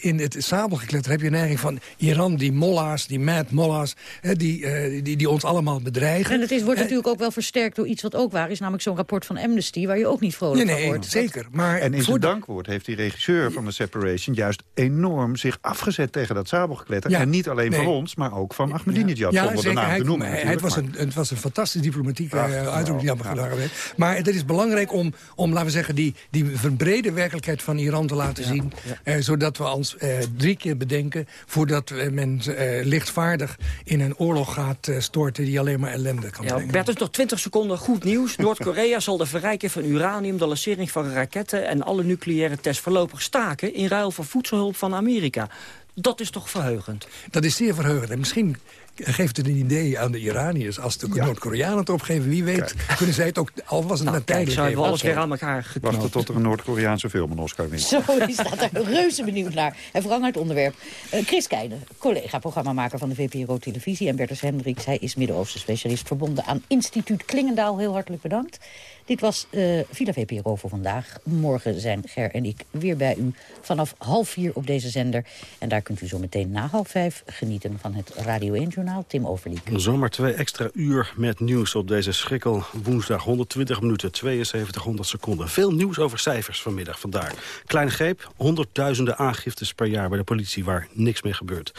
in het sabelgekletter heb je een neiging van Iran, die molla's, die mad molla's, hè, die, eh, die, die ons allemaal bedreigen. En het is, wordt Eh, natuurlijk ook wel versterkt door iets wat ook waar is. Namelijk zo'n rapport van Amnesty, waar je ook niet vrolijk Nee, van nee, wordt. zeker. Maar En in zijn de- dankwoord heeft die regisseur van de Separation... juist enorm zich afgezet tegen dat sabelgekletter. Ja, En niet alleen nee. van ons, maar ook van Ahmadinejad. zonder de zeker. naam te noemen het, was een, het was een fantastisch diplomatieke uh, uitdrukking die ja. werd. Maar het is belangrijk om, om, laten we zeggen, die, die verbrede werkelijkheid van Iran te laten zien. eh, zodat we ons eh, drie keer bedenken voordat men eh, lichtvaardig in een oorlog gaat eh, storten die alleen maar ellende kan Ja, brengen. Bert, dus nog 20 seconden. Goed nieuws. Noord-Korea zal de verrijking van uranium, de lancering van raketten... en alle nucleaire tests voorlopig staken... in ruil voor voedselhulp van Amerika. Dat is toch verheugend? Dat is zeer verheugend. En misschien geeft het een idee aan de Iraniërs. Als de Noord-Koreanen het opgeven, wie weet, kunnen zij het ook, al was het nou, tijdelijk. Zou je alles weer aan elkaar geknopt. Wachten tot er een Noord-Koreaanse film een Oscar wint. Zo, die staat daar reuze benieuwd naar. En vooral naar het onderwerp. Uh, Chris Keijnen, collega-programmamaker van de VPRO Televisie... en Bertus Hendricks, hij is Midden-Oosten specialist... verbonden aan instituut Klingendaal. Heel hartelijk bedankt. Dit was uh, Villa VPRO voor vandaag. Morgen zijn Ger en ik weer bij u vanaf half vier op deze zender. En daar kunt u zo meteen na half vijf genieten van het Radio 1-journaal. Tim Overdiek. Zomaar twee extra uur met nieuws op deze schrikkel woensdag. 120 minuten, 7200 seconden. Veel nieuws over cijfers vanmiddag vandaag. Kleine greep, honderdduizenden aangiftes per jaar bij de politie waar niks mee gebeurt.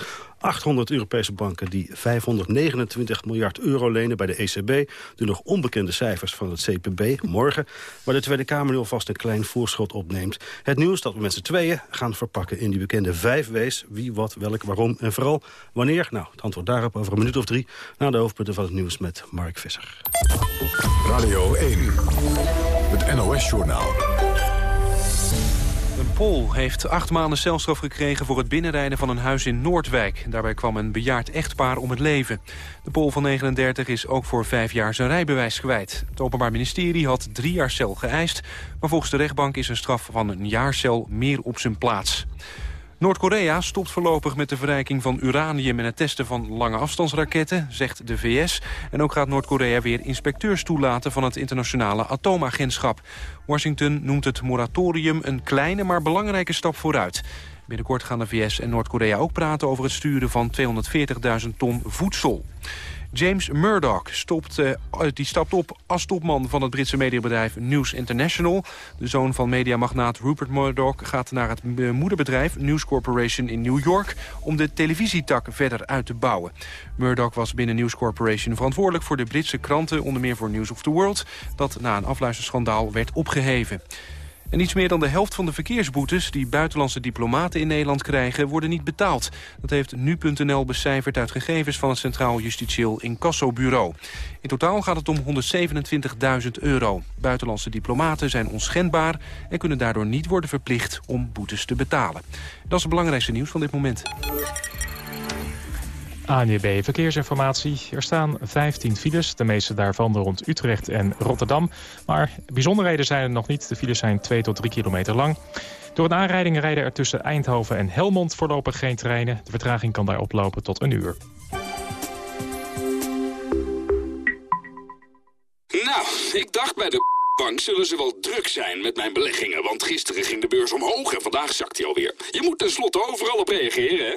800 Europese banken die 529 miljard euro lenen bij de ECB. De nog onbekende cijfers van het CPB morgen. Waar de Tweede Kamer nu alvast een klein voorschot opneemt. Het nieuws dat we met z'n tweeën gaan verpakken in die bekende vijf W's. Wie, wat, welk, waarom en vooral wanneer. Nou, het antwoord daarop over een minuut of drie. Na de hoofdpunten van het nieuws met Mark Visser. Radio 1, het NOS-journaal. Een Pool heeft acht maanden celstraf gekregen voor het binnenrijden van een huis in Noordwijk. Daarbij kwam een bejaard echtpaar om het leven. De Pool van 39 is ook voor vijf jaar zijn rijbewijs kwijt. Het Openbaar Ministerie had drie jaar cel geëist... maar volgens de rechtbank is een straf van een jaar cel meer op zijn plaats. Noord-Korea stopt voorlopig met de verrijking van uranium... en het testen van lange afstandsraketten, zegt de VS. En ook gaat Noord-Korea weer inspecteurs toelaten... van het internationale atoomagentschap. Washington noemt het moratorium een kleine maar belangrijke stap vooruit. Binnenkort gaan de VS en Noord-Korea ook praten over het sturen van 240.000 ton voedsel. James Murdoch stopt, uh, die stapt op als topman van het Britse mediabedrijf News International. De zoon van mediamagnaat Rupert Murdoch gaat naar het eh, moederbedrijf News Corporation in New York... om de televisietak verder uit te bouwen. Murdoch was binnen News Corporation verantwoordelijk voor de Britse kranten... onder meer voor News of the World, dat na een afluisterschandaal werd opgeheven. En iets meer dan de helft van de verkeersboetes die buitenlandse diplomaten in Nederland krijgen, worden niet betaald. Dat heeft nu.nl becijferd uit gegevens van het Centraal Justitieel Incassobureau. In totaal gaat het om 127.000 euro. Buitenlandse diplomaten zijn onschendbaar en kunnen daardoor niet worden verplicht om boetes te betalen. Dat is het belangrijkste nieuws van dit moment. ANJB Verkeersinformatie. Er staan 15 files, de meeste daarvan rond Utrecht en Rotterdam. Maar bijzonderheden zijn er nog niet. De files zijn 2 tot 3 kilometer lang. Door een aanrijding rijden er tussen Eindhoven en Helmond voorlopig geen treinen. De vertraging kan daar oplopen tot een uur. Nou, ik dacht bij de bank zullen ze wel druk zijn met mijn beleggingen. Want gisteren ging de beurs omhoog en vandaag zakt hij alweer. Je moet tenslotte overal op reageren, hè?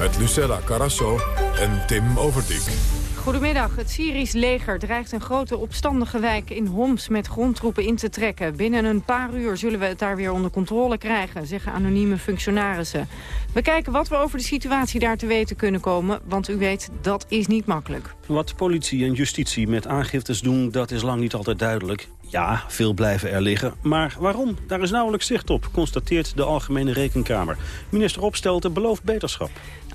met Lucella Carasso en Tim Overdijk. Goedemiddag. Het Syrisch leger dreigt een grote opstandige wijk in Homs met grondtroepen in te trekken. Binnen een paar uur zullen we het daar weer onder controle krijgen, zeggen anonieme functionarissen. We kijken wat we over de situatie daar te weten kunnen komen, want u weet, dat is niet makkelijk. Wat politie en justitie met aangiftes doen, dat is lang niet altijd duidelijk. Ja, veel blijven er liggen. Maar waarom? Daar is nauwelijks zicht op, constateert de Algemene Rekenkamer. Minister Opstelten belooft beterschap.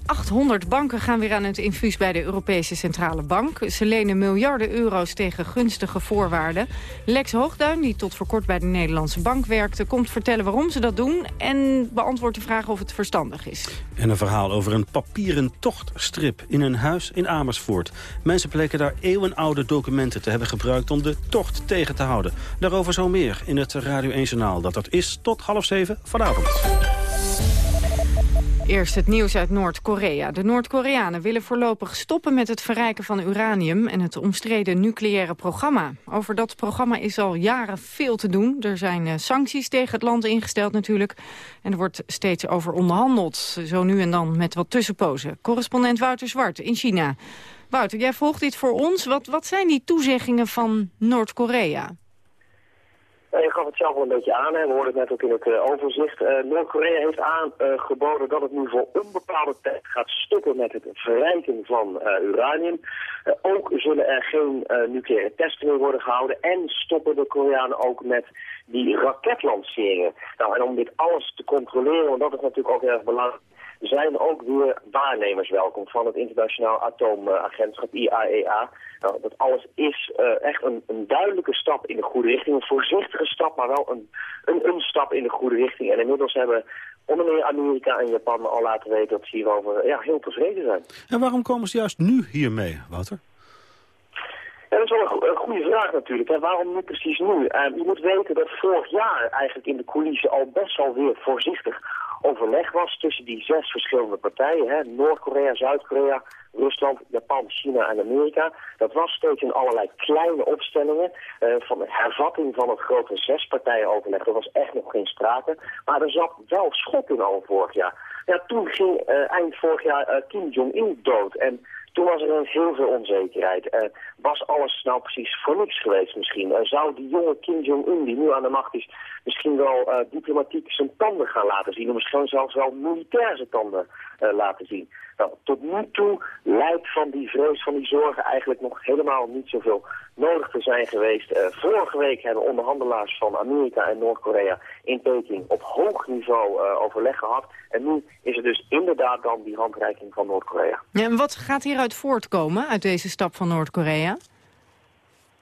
800 banken gaan weer aan het infuus bij de Europese Centrale Bank. Ze lenen miljarden euro's tegen gunstige voorwaarden. Lex Hoogduin, die tot voor kort bij de Nederlandse Bank werkte... komt vertellen waarom ze dat doen en beantwoordt de vraag of het verstandig is. En een verhaal over een papieren tochtstrip in een huis in Amersfoort. Mensen bleken daar eeuwenoude documenten te hebben gebruikt... om de tocht tegen te houden. Daarover zo meer in het Radio 1 Journaal. Dat dat is tot half zeven vanavond. Eerst het nieuws uit Noord-Korea. De Noord-Koreanen willen voorlopig stoppen met het verrijken van uranium... en het omstreden nucleaire programma. Over dat programma is al jaren veel te doen. Er zijn eh, sancties tegen het land ingesteld natuurlijk. En er wordt steeds over onderhandeld. Zo nu en dan met wat tussenpozen. Correspondent Wouter Zwart in China. Wouter, jij volgt dit voor ons. Wat, wat zijn die toezeggingen van Noord-Korea? Je gaf het zelf al een beetje aan, hè. we hoorden het net ook in het uh, overzicht. Uh, Noord-Korea heeft aangeboden dat het nu voor onbepaalde tijd gaat stoppen met het verrijken van uh, uranium. ook zullen er geen nucleaire testen meer worden gehouden en stoppen de Koreanen ook met die raketlanceringen. Nou, en om dit alles te controleren, want dat is natuurlijk ook erg belangrijk, zijn ook weer waarnemers welkom van het internationaal atoomagentschap IAEA. Nou, dat alles is uh, echt een, een, duidelijke stap in de goede richting. Een voorzichtige stap, maar wel een, een, een stap in de goede richting. En inmiddels hebben onder meer Amerika en Japan al laten weten dat ze hierover ja, heel tevreden zijn. En waarom komen ze juist nu hiermee, Wouter? Ja, dat is wel een, goede vraag natuurlijk. Waarom nu precies nu? Uh, je moet weten dat vorig jaar eigenlijk in de coulissen al best wel weer voorzichtig overleg was tussen die zes verschillende partijen. Noord-Korea, Zuid-Korea, Rusland, Japan, China en Amerika. Dat was steeds in allerlei kleine opstellingen uh, van de hervatting van het grote zespartijenoverleg. Er was echt nog geen sprake. Maar er zat wel schot in al vorig jaar. Ja, toen ging uh, eind vorig jaar uh, Kim Jong-il dood. En toen was er heel veel onzekerheid. Was alles nou precies voor niks geweest misschien? Uh, zou die jonge Kim Jong-un, die nu aan de macht is, misschien wel uh, diplomatiek zijn tanden gaan laten zien? Of misschien zelfs wel militair zijn tanden laten zien? Nou, tot nu toe lijkt van die vrees, van die zorgen eigenlijk nog helemaal niet zoveel nodig te zijn geweest. Vorige week hebben onderhandelaars van Amerika en Noord-Korea in Peking op hoog niveau overleg gehad. En nu is er dus inderdaad dan die handreiking van Noord-Korea. En wat gaat hieruit voortkomen, uit deze stap van Noord-Korea?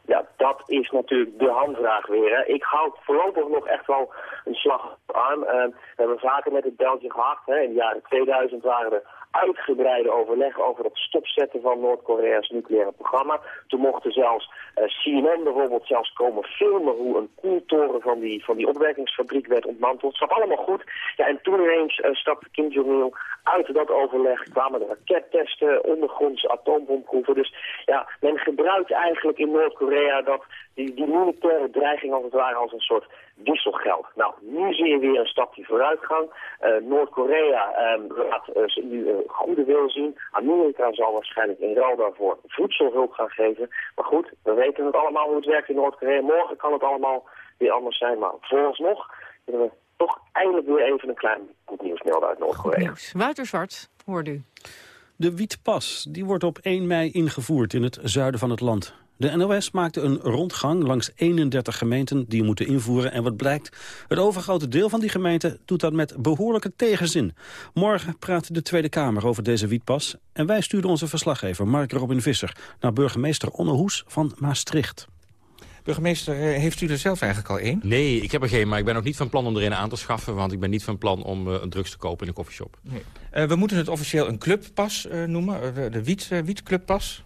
Ja, dat is natuurlijk de handvraag weer. Hè. Ik houd voorlopig nog echt wel een slag arm. Uh, we hebben vaker met het België gehad. Hè. In de jaren 2000 waren er uitgebreide overleg over het stopzetten van Noord-Korea's nucleaire programma. Toen mochten zelfs uh, CNN bijvoorbeeld zelfs komen filmen hoe een koeltoren van die, van die opwerkingsfabriek werd ontmanteld. Dat allemaal goed. Ja, en toen ineens uh, stapte Kim Jong-il uit dat overleg, kwamen de rakettesten, ondergrondse atoombombproeven. Dus ja, men gebruikt eigenlijk in Noord-Korea dat die, die militaire dreiging als het ware als een soort wisselgeld. Nou, nu zie je weer een stapje vooruitgang. Uh, Noord-Korea um, laat uh, nu een goede wil zien. Amerika zal waarschijnlijk in ruil daarvoor voedselhulp gaan geven. Maar goed, we weten het allemaal hoe het werkt in Noord-Korea. Morgen kan het allemaal weer anders zijn. Maar vooralsnog toch eindelijk weer even een klein goed nieuws melden uit Noord-Korea. Wouter Zwart, hoort u. De wietpas die wordt op 1 mei ingevoerd in het zuiden van het land. De NOS maakte een rondgang langs 31 gemeenten die moeten invoeren. En wat blijkt, het overgrote deel van die gemeenten doet dat met behoorlijke tegenzin. Morgen praat de Tweede Kamer over deze wietpas. En wij stuurden onze verslaggever Mark Robin Visser naar burgemeester Onne Hoes van Maastricht. Burgemeester, eh, heeft u er zelf eigenlijk al één? Nee, ik heb er geen, maar ik ben ook niet van plan om er een aan te schaffen... want ik ben niet van plan om uh, een drugs te kopen in een koffieshop. Nee. Uh, we moeten het officieel een clubpas noemen, de, de wiet, wietclubpas.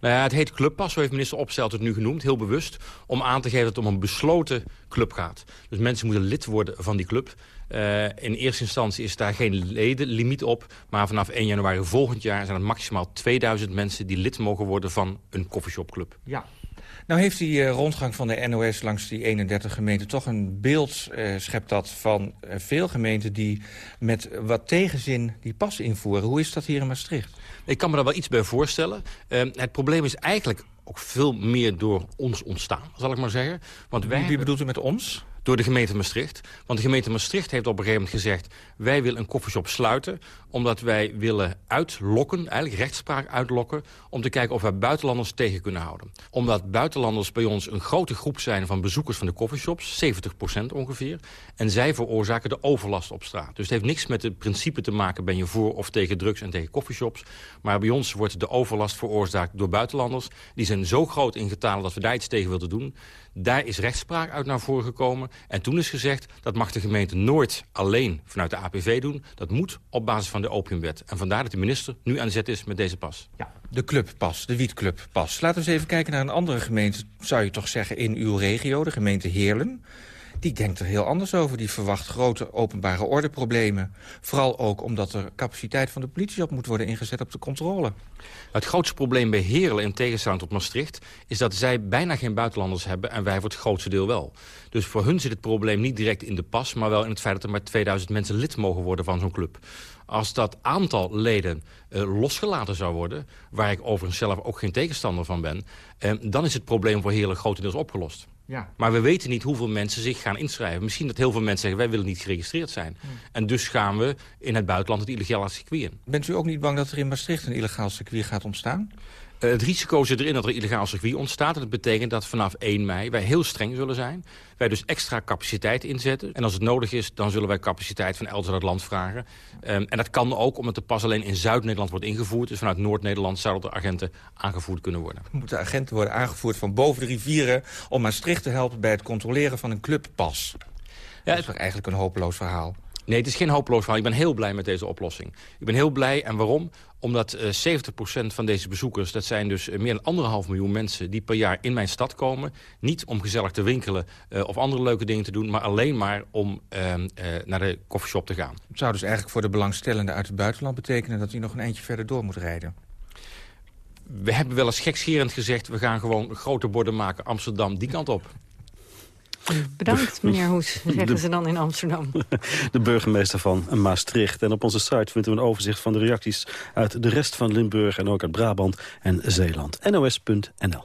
Nou ja, het heet clubpas, zo heeft minister Opstelt het nu genoemd, heel bewust... om aan te geven dat het om een besloten club gaat. Dus mensen moeten lid worden van die club. Uh, in eerste instantie is daar geen ledenlimiet op... maar vanaf 1 januari volgend jaar zijn er maximaal 2000 mensen... die lid mogen worden van een koffieshopclub. Ja, nou heeft die uh, rondgang van de NOS langs die 31 gemeenten... toch een beeld, uh, schept dat, van uh, veel gemeenten... die met wat tegenzin die pas invoeren. Hoe is dat hier in Maastricht? Ik kan me daar wel iets bij voorstellen. het probleem is eigenlijk ook veel meer door ons ontstaan, zal ik maar zeggen. Want wij Wie bedoelt u met ons? Door de gemeente Maastricht. Want de gemeente Maastricht heeft op een gegeven moment gezegd... wij willen een koffieshop sluiten omdat wij willen uitlokken, eigenlijk rechtspraak uitlokken... om te kijken of wij buitenlanders tegen kunnen houden. Omdat buitenlanders bij ons een grote groep zijn van bezoekers van de koffieshops... 70% ongeveer, en zij veroorzaken de overlast op straat. Dus het heeft niks met het principe te maken... ben je voor of tegen drugs en tegen koffieshops. Maar bij ons wordt de overlast veroorzaakt door buitenlanders. Die zijn zo groot in getalen dat we daar iets tegen wilden doen. Daar is rechtspraak uit naar voren gekomen. En toen is gezegd, dat mag de gemeente nooit alleen vanuit de APV doen. Dat moet op basis van de opiumwet. En vandaar dat de minister nu aan de zet is met deze pas. Ja, de clubpas, de wietclubpas. Laten we eens even kijken naar een andere gemeente, zou je toch zeggen, in uw regio, de gemeente Heerlen die denkt er heel anders over. Die verwacht grote openbare ordeproblemen. Vooral ook omdat er capaciteit van de politie op moet worden ingezet op de controle. Het grootste probleem bij Heerlen in tegenstelling tot Maastricht... is dat zij bijna geen buitenlanders hebben en wij voor het grootste deel wel. Dus voor hun zit het probleem niet direct in de pas... maar wel in het feit dat er maar 2000 mensen lid mogen worden van zo'n club. Als dat aantal leden uh, losgelaten zou worden... waar ik overigens zelf ook geen tegenstander van ben... Uh, dan is het probleem voor Heerlen grotendeels opgelost. Ja. Maar we weten niet hoeveel mensen zich gaan inschrijven. Misschien dat heel veel mensen zeggen, wij willen niet geregistreerd zijn. Hmm. En dus gaan we in het buitenland het illegale circuit in. Bent u ook niet bang dat er in Maastricht een illegaal circuit gaat ontstaan? Uh, het risico zit erin dat er illegaal circuit ontstaat. En dat betekent dat vanaf 1 mei wij heel streng zullen zijn. Wij dus extra capaciteit inzetten. En als het nodig is, dan zullen wij capaciteit van elders uit het land vragen. Um, en dat kan ook omdat de pas alleen in Zuid-Nederland wordt ingevoerd. Dus vanuit Noord-Nederland zouden er agenten aangevoerd kunnen worden. Moeten agenten worden aangevoerd van boven de rivieren... om Maastricht te helpen bij het controleren van een clubpas? Ja, dat is toch eigenlijk een hopeloos verhaal? Nee, het is geen hopeloos verhaal. Ik ben heel blij met deze oplossing. Ik ben heel blij. En waarom? Omdat uh, eh, 70% van deze bezoekers, dat zijn dus uh, meer dan anderhalf miljoen mensen... die per jaar in mijn stad komen. Niet om gezellig te winkelen uh, of andere leuke dingen te doen... maar alleen maar om ehm, naar de koffieshop te gaan. Het zou dus eigenlijk voor de belangstellenden uit het buitenland betekenen... dat u nog een eindje verder door moet rijden. We hebben wel eens gekscherend gezegd... we gaan gewoon grote borden maken Amsterdam die kant op. Bedankt, meneer Hoes, zeggen ze dan in Amsterdam. De burgemeester van Maastricht. En op onze site vinden we een overzicht van de reacties... uit de rest van Limburg en ook uit Brabant en Zeeland. NOS.nl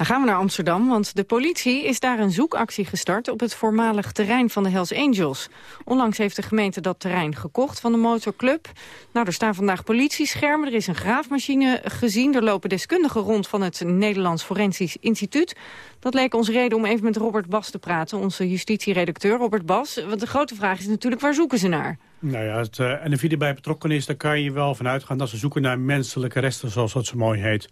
dan gaan we naar Amsterdam, want de politie is daar een zoekactie gestart... op het voormalig terrein van de Hells Angels. Onlangs heeft de gemeente dat terrein gekocht van de motorclub. Nou, er staan vandaag politieschermen, er is een graafmachine gezien... er lopen deskundigen rond van het Nederlands Forensisch Instituut. Dat leek ons reden om even met Robert Bas te praten, onze justitieredacteur. Robert Bas, want de grote vraag is natuurlijk, waar zoeken ze naar? Nou ja, het uh, NFI erbij betrokken is, daar kan je wel van uitgaan... dat ze zoeken naar menselijke resten, zoals dat zo mooi heet.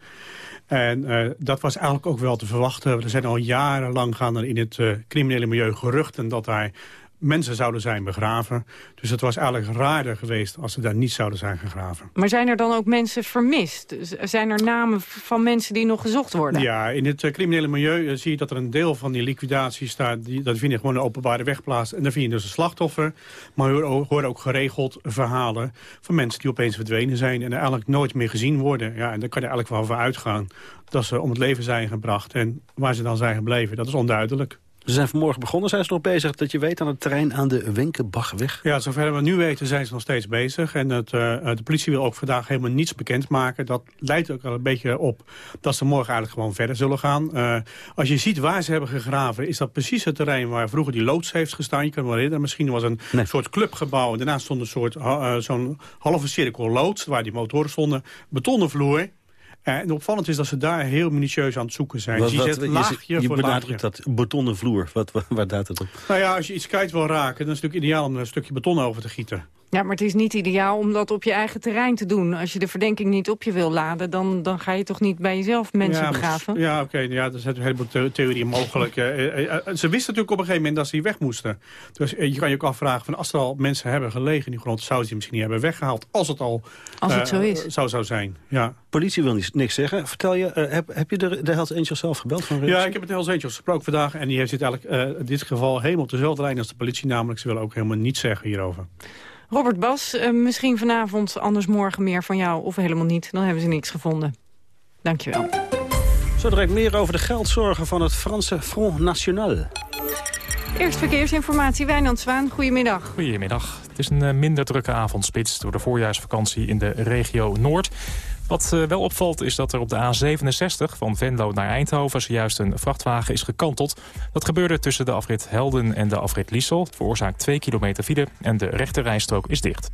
En uh, dat was eigenlijk ook wel te verwachten. Er zijn al jarenlang gaan er in het uh, criminele milieu geruchten... dat daar mensen zouden zijn begraven. Dus het was eigenlijk raarder geweest als ze daar niet zouden zijn gegraven. Maar zijn er dan ook mensen vermist? Zijn er namen van mensen die nog gezocht worden? Ja, in het uh, criminele milieu uh, zie je dat er een deel van die liquidatie staat. Die, dat vind je gewoon een openbare wegplaats. En dan vind je dus een slachtoffer. Maar er horen ook geregeld verhalen van mensen die opeens verdwenen zijn... en eigenlijk nooit meer gezien worden. Ja, en daar kan je eigenlijk wel van uitgaan dat ze om het leven zijn gebracht. En waar ze dan zijn gebleven, dat is onduidelijk. Ze zijn vanmorgen begonnen. Zijn ze nog bezig, dat je weet, aan het terrein aan de Wenkenbachweg? Ja, zover we nu weten zijn ze nog steeds bezig. En het, uh, de politie wil ook vandaag helemaal niets bekendmaken. Dat leidt ook al een beetje op dat ze morgen eigenlijk gewoon verder zullen gaan. Uh, als je ziet waar ze hebben gegraven, is dat precies het terrein waar vroeger die loods heeft gestaan. Je kan wel herinneren, misschien was een soort clubgebouw. En daarnaast stond een soort uh, zo'n halve cirkel loods, waar die motoren stonden. Betonnen vloer. En opvallend is dat ze daar heel minutieus aan het zoeken zijn. Wat, wat, je, laagje je, benadrukt dat betonnen vloer. Wat, wat, waar duidt het op? Nou ja, als je iets kwijt wil raken, dan is het natuurlijk ideaal om er een stukje beton over te gieten. Ja, maar het is niet ideaal om dat op je eigen terrein te doen. Als je de verdenking niet op je wil laden, dan, dan ga je toch niet bij jezelf mensen ja, begraven? ja, oké. ja, er zijn een heleboel theorieën mogelijk. Uh, uh, ze wisten natuurlijk op een gegeven moment dat ze hier weg moesten. Dus je kan je ook afvragen, van als er al mensen hebben gelegen in die grond... zouden ze die misschien niet hebben weggehaald, als het al als het zo is. zou, zou zijn. Ja. Politie wil niks zeggen. Vertel je, heb, heb je de, de Hells Angels zelf gebeld? Van ja, ik heb met de Hells Angels gesproken vandaag. En die zit eigenlijk in dit geval helemaal op dezelfde lijn als de politie. Namelijk, ze willen ook helemaal niets zeggen hierover. Robert Bas, uh, misschien vanavond, anders morgen meer van jou of helemaal niet. Dan hebben ze niks gevonden. Dankjewel. Zo direct meer over de geldzorgen van het Franse Front National. Eerst verkeersinformatie, Wijnand Zwaan. Goedemiddag. Goedemiddag. Het is een uh, minder drukke avondspits door de voorjaarsvakantie in de regio Noord. Wat uh, wel opvalt is dat er op de A67 van Venlo naar Eindhoven... zojuist een vrachtwagen is gekanteld. Dat gebeurde tussen de afrit Helden en de afrit Liesel. Het veroorzaakt 2 kilometer file en de rechte rijstrook is dicht.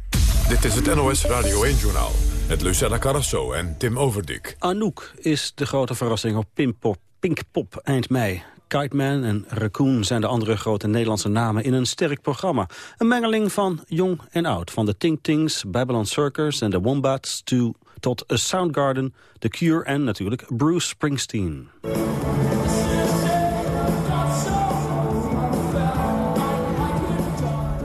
Dit is het NOS Radio 1-journaal met Lucella Carrasso en Tim Overdik. Anouk is de grote verrassing op Pinkpop, Pinkpop eind mei. Kiteman en Raccoon zijn de andere grote Nederlandse namen in een sterk programma. Een mengeling van jong en oud. Van de Tink Tings, Babylon Circus en de Wombats... to tot A Soundgarden, The Cure en natuurlijk Bruce Springsteen.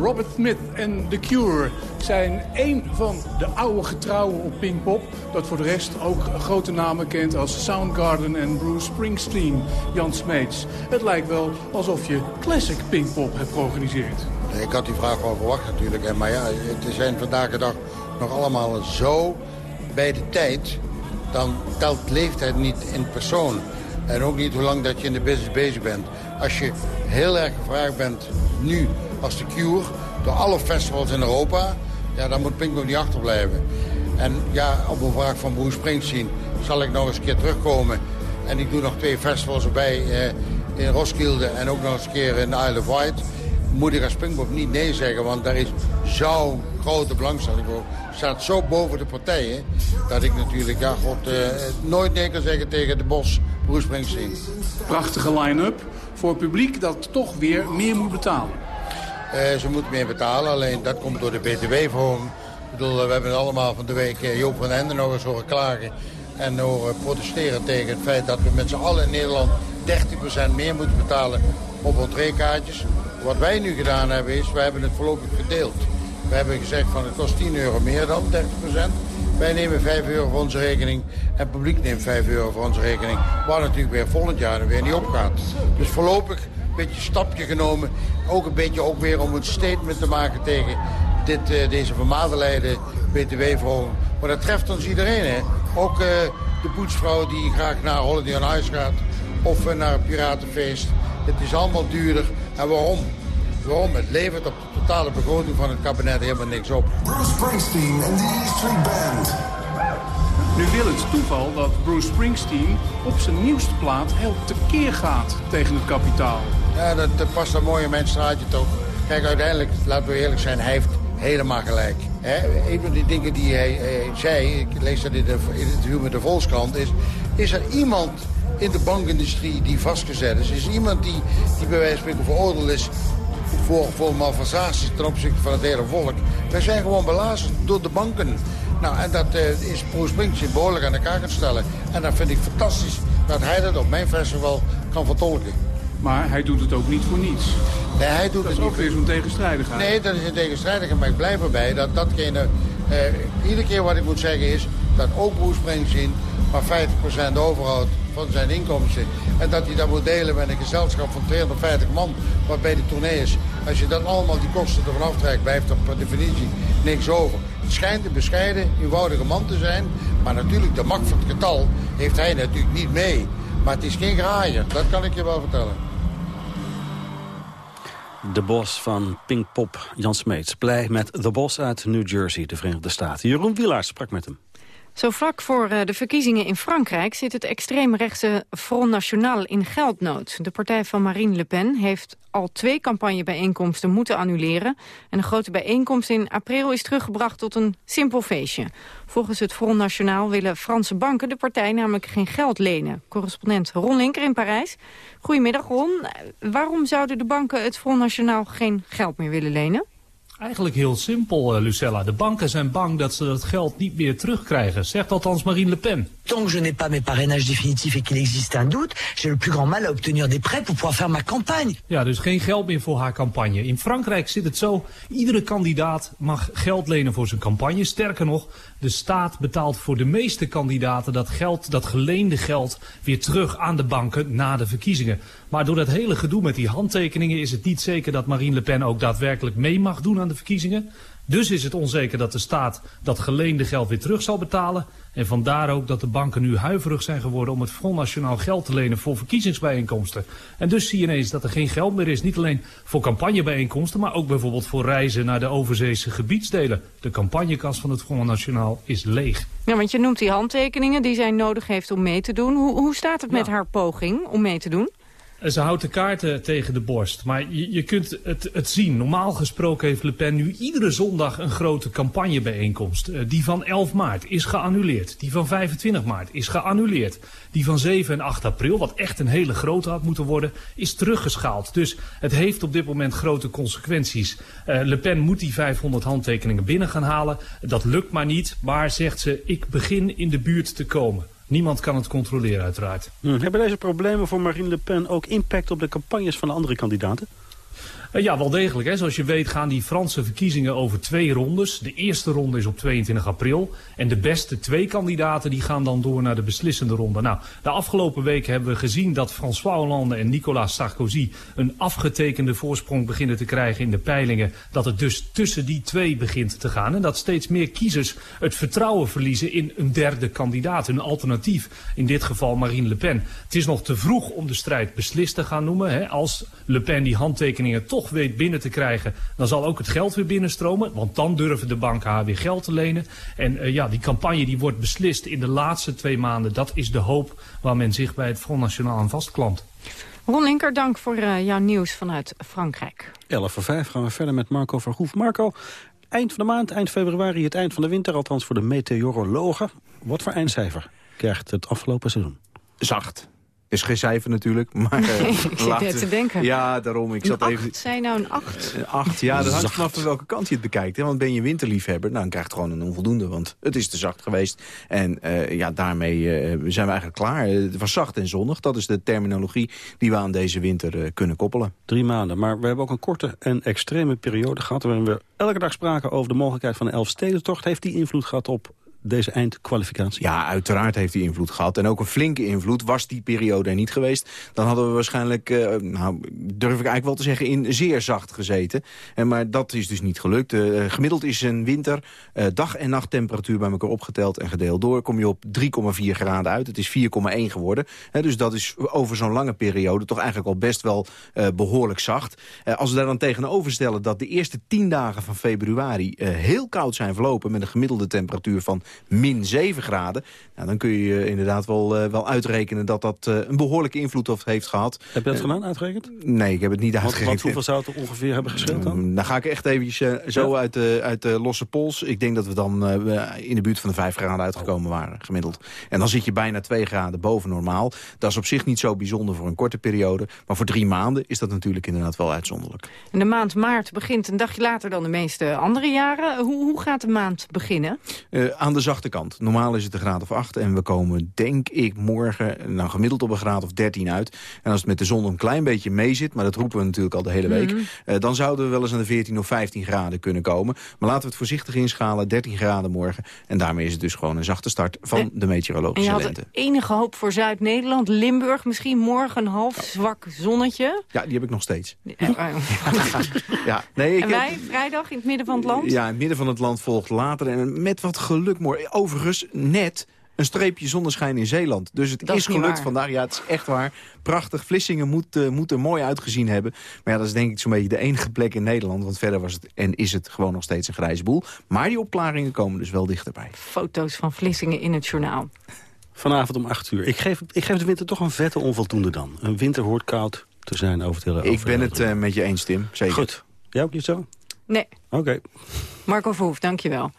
Robert Smith en The Cure zijn één van de oude getrouwen op Pinkpop... dat voor de rest ook grote namen kent als Soundgarden en Bruce Springsteen, Jan Smeets. Het lijkt wel alsof je classic Pinkpop hebt georganiseerd. Ik had die vraag wel verwacht natuurlijk. Maar ja, het zijn vandaag de dag nog allemaal zo bij de tijd, dan telt leeftijd niet in persoon. En ook niet hoe lang dat je in de business bezig bent. Als je heel erg gevraagd bent nu als de Cure door alle festivals in Europa... ja, dan moet Pinkpop niet achterblijven. En ja, op een vraag van Bruce Springsteen zal ik nog eens een keer terugkomen. En ik doe nog twee festivals erbij eh, in Roskilde en ook nog eens een keer in Isle of Wight. Moet ik als Pinkpop niet nee zeggen, want daar is zo'n grote belangstelling voor. Staat zo boven de partijen, dat ik natuurlijk ja, God, eh, nooit nee kan zeggen tegen de bos Bruce Springsteen. Prachtige line-up voor het publiek dat toch weer meer moet betalen. Eh, ze moeten meer betalen, alleen dat komt door de btw-verhoging. Ik bedoel, we hebben allemaal van de week eh, Joop van Ende nog eens horen klagen. En horen protesteren tegen het feit dat we met z'n allen in Nederland 13% meer moeten betalen op entreekaartjes. Wat wij nu gedaan hebben is, wij hebben het voorlopig gedeeld. We hebben gezegd van het kost 10 euro meer dan 30%. Wij nemen 5 euro voor onze rekening en het publiek neemt 5 euro voor onze rekening. Waar natuurlijk weer volgend jaar weer niet opgaat. Dus voorlopig een beetje stapje genomen. Ook een beetje ook weer om een statement te maken tegen dit, uh, deze vermadeleide btw-verhoging. Maar dat treft ons iedereen. Ook uh, de poetsvrouw die graag naar Holiday on Ice gaat. Of uh, naar een piratenfeest. Het is allemaal duurder. En waarom? Waarom? Het levert op de totale begroting van het kabinet helemaal niks op. Bruce Springsteen en the E Street Band. Nu wil het toeval dat Bruce Springsteen op zijn nieuwste plaat heel tekeer gaat tegen het kapitaal. Ja, dat, dat past een mooie menstraatje toch. Kijk, uiteindelijk, laten we eerlijk zijn, hij heeft helemaal gelijk. He, een van die dingen die hij, hij, zei, ik lees dat in, de, in het interview met de Volkskrant, is... is er iemand in de bankindustrie die vastgezet is? Is iemand die, die bij wijze van spreken veroordeeld is voor, voor malversaties ten opzichte van het hele volk? Wij zijn gewoon belazerd door de banken. Nou, en dat uh, is Bruce Springsteen behoorlijk aan elkaar gaan stellen. En dat vind ik fantastisch dat hij dat op mijn festival kan vertolken. Maar hij doet het ook niet voor niets. Nee, hij doet dat het is ook weer zo'n tegenstrijdigheid. Nee, dat is een tegenstrijdigheid. Maar ik blijf erbij dat datgene... Uh, iedere keer wat ik moet zeggen is dat ook Bruce Springsteen maar 50% overhoudt van zijn inkomsten. En dat hij dat moet delen met een gezelschap van 250 man, wat bij de tournee is. Als je dan allemaal die kosten ervan aftrekt, blijft er per definitie niks over. Het schijnt een bescheiden, eenvoudige man te zijn. Maar natuurlijk, de macht van het getal heeft hij natuurlijk niet mee. Maar het is geen graaier, dat kan ik je wel vertellen. De bos van Pinkpop Jan Smeets. Blij met de bos uit New Jersey, de Verenigde Staten. Jeroen Wielaars sprak met hem. Zo vlak voor de verkiezingen in Frankrijk zit het extreemrechtse Front National in geldnood. De partij van Marine Le Pen heeft al twee campagnebijeenkomsten moeten annuleren. En een grote bijeenkomst in april is teruggebracht tot een simpel feestje. Volgens het Front National willen Franse banken de partij namelijk geen geld lenen. Correspondent Ron Linker in Parijs. Goedemiddag Ron. Waarom zouden de banken het Front National geen geld meer willen lenen? Eigenlijk heel simpel, uh, Lucella. De banken zijn bang dat ze dat geld niet meer terugkrijgen. Zegt althans Marine Le Pen. Tant que je n'ai pas mes parrainages définitifs et qu'il existe un doute, j'ai le plus grand mal à obtenir des prêts pour pouvoir faire ma campagne. Ja, dus geen geld meer voor haar campagne. In Frankrijk zit het zo, iedere kandidaat mag geld lenen voor zijn campagne. Sterker nog, de staat betaalt voor de meeste kandidaten dat geld, dat geleende geld, weer terug aan de banken na de verkiezingen. Maar door dat hele gedoe met die handtekeningen is het niet zeker dat Marine Le Pen ook daadwerkelijk mee mag doen aan de verkiezingen. Dus is het onzeker dat de staat dat geleende geld weer terug zal betalen. En vandaar ook dat de banken nu huiverig zijn geworden om het Front Nationaal geld te lenen voor verkiezingsbijeenkomsten. En dus zie je ineens dat er geen geld meer is. Niet alleen voor campagnebijeenkomsten, maar ook bijvoorbeeld voor reizen naar de overzeese gebiedsdelen. De campagnekas van het Front Nationaal is leeg. Ja, want je noemt die handtekeningen die zij nodig heeft om mee te doen. Hoe, hoe staat het met haar poging om mee te doen? Ze houdt de kaarten tegen de borst. Maar je, je kunt het, het, zien. Normaal gesproken heeft Le Pen nu iedere zondag een grote campagnebijeenkomst. Uh, die van 11 maart is geannuleerd. Die van 25 maart is geannuleerd. Die van 7 en 8 april, wat echt een hele grote had moeten worden, is teruggeschaald. Dus het heeft op dit moment grote consequenties. Uh, Le Pen moet die 500 handtekeningen binnen gaan halen. Dat lukt maar niet. Maar zegt ze, ik begin in de buurt te komen. Niemand kan het controleren uiteraard. Hmm. Hebben deze problemen voor Marine Le Pen ook impact op de campagnes van de andere kandidaten? Uh, ja, wel degelijk. Hè. Zoals je weet gaan die Franse verkiezingen over twee rondes. De eerste ronde is op 22 april. En de beste twee kandidaten die gaan dan door naar de beslissende ronde. Nou, de afgelopen weken hebben we gezien dat François Hollande en Nicolas Sarkozy... een afgetekende voorsprong beginnen te krijgen in de peilingen. Dat het dus tussen die twee begint te gaan. En dat steeds meer kiezers het vertrouwen verliezen in een derde kandidaat. Een alternatief. In dit geval Marine Le Pen. Het is nog te vroeg om de strijd beslist te gaan noemen. Hè. Als Le Pen die handtekeningen toch toch weet binnen te krijgen, dan zal ook het geld weer binnenstromen. Want dan durven de banken haar weer geld te lenen. En uh, ja, die campagne die wordt beslist in de laatste twee maanden. Dat is de hoop waar men zich bij het Front Nationaal aan vastklampt. Ron Linker, dank voor uh, jouw nieuws vanuit Frankrijk. 11 voor 5 gaan we verder met Marco Verhoef. Marco, eind van de maand, eind februari, het eind van de winter... althans voor de meteorologen. Wat voor eindcijfer krijgt het afgelopen seizoen? Zacht is geen cijfer natuurlijk, maar... Uh, ik zit net te denken. Ja, daarom. Ik een zat acht, even... Zei nou een acht? Een acht, ja, dat hangt vanaf van welke kant je het bekijkt. Hè? Want ben je winterliefhebber, nou, dan krijg je gewoon een onvoldoende. Want het is te zacht geweest. En uh, ja, daarmee uh, zijn we eigenlijk klaar. het was zacht en zonnig. Dat is de terminologie die we aan deze winter kunnen koppelen. Drie maanden, maar we hebben ook een korte en extreme periode gehad... waarin we elke dag spraken over de mogelijkheid van een Elfstedentocht. Heeft die invloed gehad op deze eindkwalificatie? Ja, uiteraard heeft die invloed gehad. En ook een flinke invloed. Was die periode er niet geweest... dan hadden we waarschijnlijk, uh, nou, durf ik eigenlijk wel te zeggen... in zeer zacht gezeten. En, maar dat is dus niet gelukt. Uh, gemiddeld is een winter dag- en nachttemperatuur bij elkaar opgeteld en gedeeld door. Kom je op 3,4 graden uit. Het is 4,1 geworden. Dus dat is over zo'n lange periode toch eigenlijk al best wel behoorlijk zacht. als we daar dan tegenover stellen dat de eerste 10 dagen van februari... heel koud zijn verlopen met een gemiddelde temperatuur van min 7 graden. Nou, dan kun je inderdaad wel, uh, wel uitrekenen dat dat uh, een behoorlijke invloed heeft gehad. Heb je dat uh, gedaan, uitgerekend? Nee, ik heb het niet uitgerekend. Want hoeveel zou het ongeveer hebben gescheeld dan? Mm, dan ga ik echt eventjes zo ja. uit, de, uit de losse pols. Ik denk dat we dan in de buurt van de 5 graden uitgekomen waren, gemiddeld. En dan zit je bijna 2 graden boven normaal. Dat is op zich niet zo bijzonder voor een korte periode. Maar voor drie maanden is dat natuurlijk inderdaad wel uitzonderlijk. En de maand maart begint een dagje later dan de meeste andere jaren. Hoe, hoe gaat de maand beginnen? aan de zachte kant. Normaal is het een graad of 8 en we komen denk ik morgen nou, gemiddeld op een graad of 13 uit. En als het met de zon een klein beetje mee zit, maar dat roepen we natuurlijk al de hele week... Mm. Uh, dan zouden we wel eens aan de 14 of 15 graden kunnen komen. Maar laten we het voorzichtig inschalen, 13 graden morgen. En daarmee is het dus gewoon een zachte start van en, de meteorologische en je lente. had enige hoop voor Zuid-Nederland, Limburg misschien morgen een half zwak zonnetje. Ja, die heb ik nog steeds. Ja, ja, nee, ik en wij, heb... vrijdag in het midden van het land? Ja, in het midden van het land volgt later. En met wat geluk, morgen. Overigens net een streepje zonneschijn in Zeeland. Dus het dat is gelukt vandaag. Ja, het is echt waar. Prachtig. Vlissingen moet, uh, moet er mooi uitgezien hebben. Maar ja, dat is denk ik zo'n beetje de enige plek in Nederland. Want verder was het en is het gewoon nog steeds een grijze boel. Maar die opklaringen komen dus wel dichterbij. Foto's van Vlissingen in het journaal. Vanavond om 8 uur. Ik geef, ik geef de winter toch een vette onvoldoende dan. Een winter hoort koud te zijn over het hele Ik ben het uh, met je eens, Tim. Zeker. Goed. Jij ook niet zo? Nee. Oké. Okay. Marco Verhoef, dankjewel.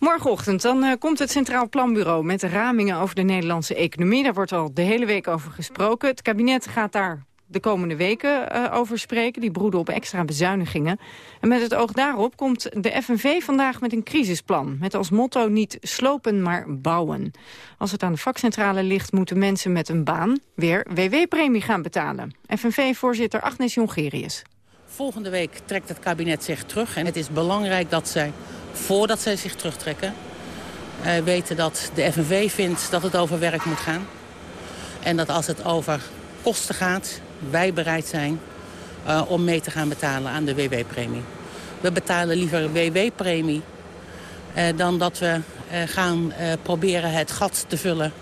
Morgenochtend dan uh, komt het Centraal Planbureau met de ramingen over de Nederlandse economie. Daar wordt al de hele week over gesproken. Het kabinet gaat daar de komende weken uh, over spreken. Die broeden op extra bezuinigingen. En met het oog daarop komt de FNV vandaag met een crisisplan. Met als motto niet slopen, maar bouwen. Als het aan de vakcentrale ligt, moeten mensen met een baan weer WW-premie gaan betalen. FNV-voorzitter Agnes Jongerius. Volgende week trekt het kabinet zich terug. En het is belangrijk dat zij voordat zij zich terugtrekken... Uh, weten dat de FNV vindt dat het over werk moet gaan. En dat als het over kosten gaat, wij bereid zijn uh, om mee te gaan betalen aan de WW-premie. We betalen liever WW-premie uh, dan dat we gaan proberen het gat te vullen...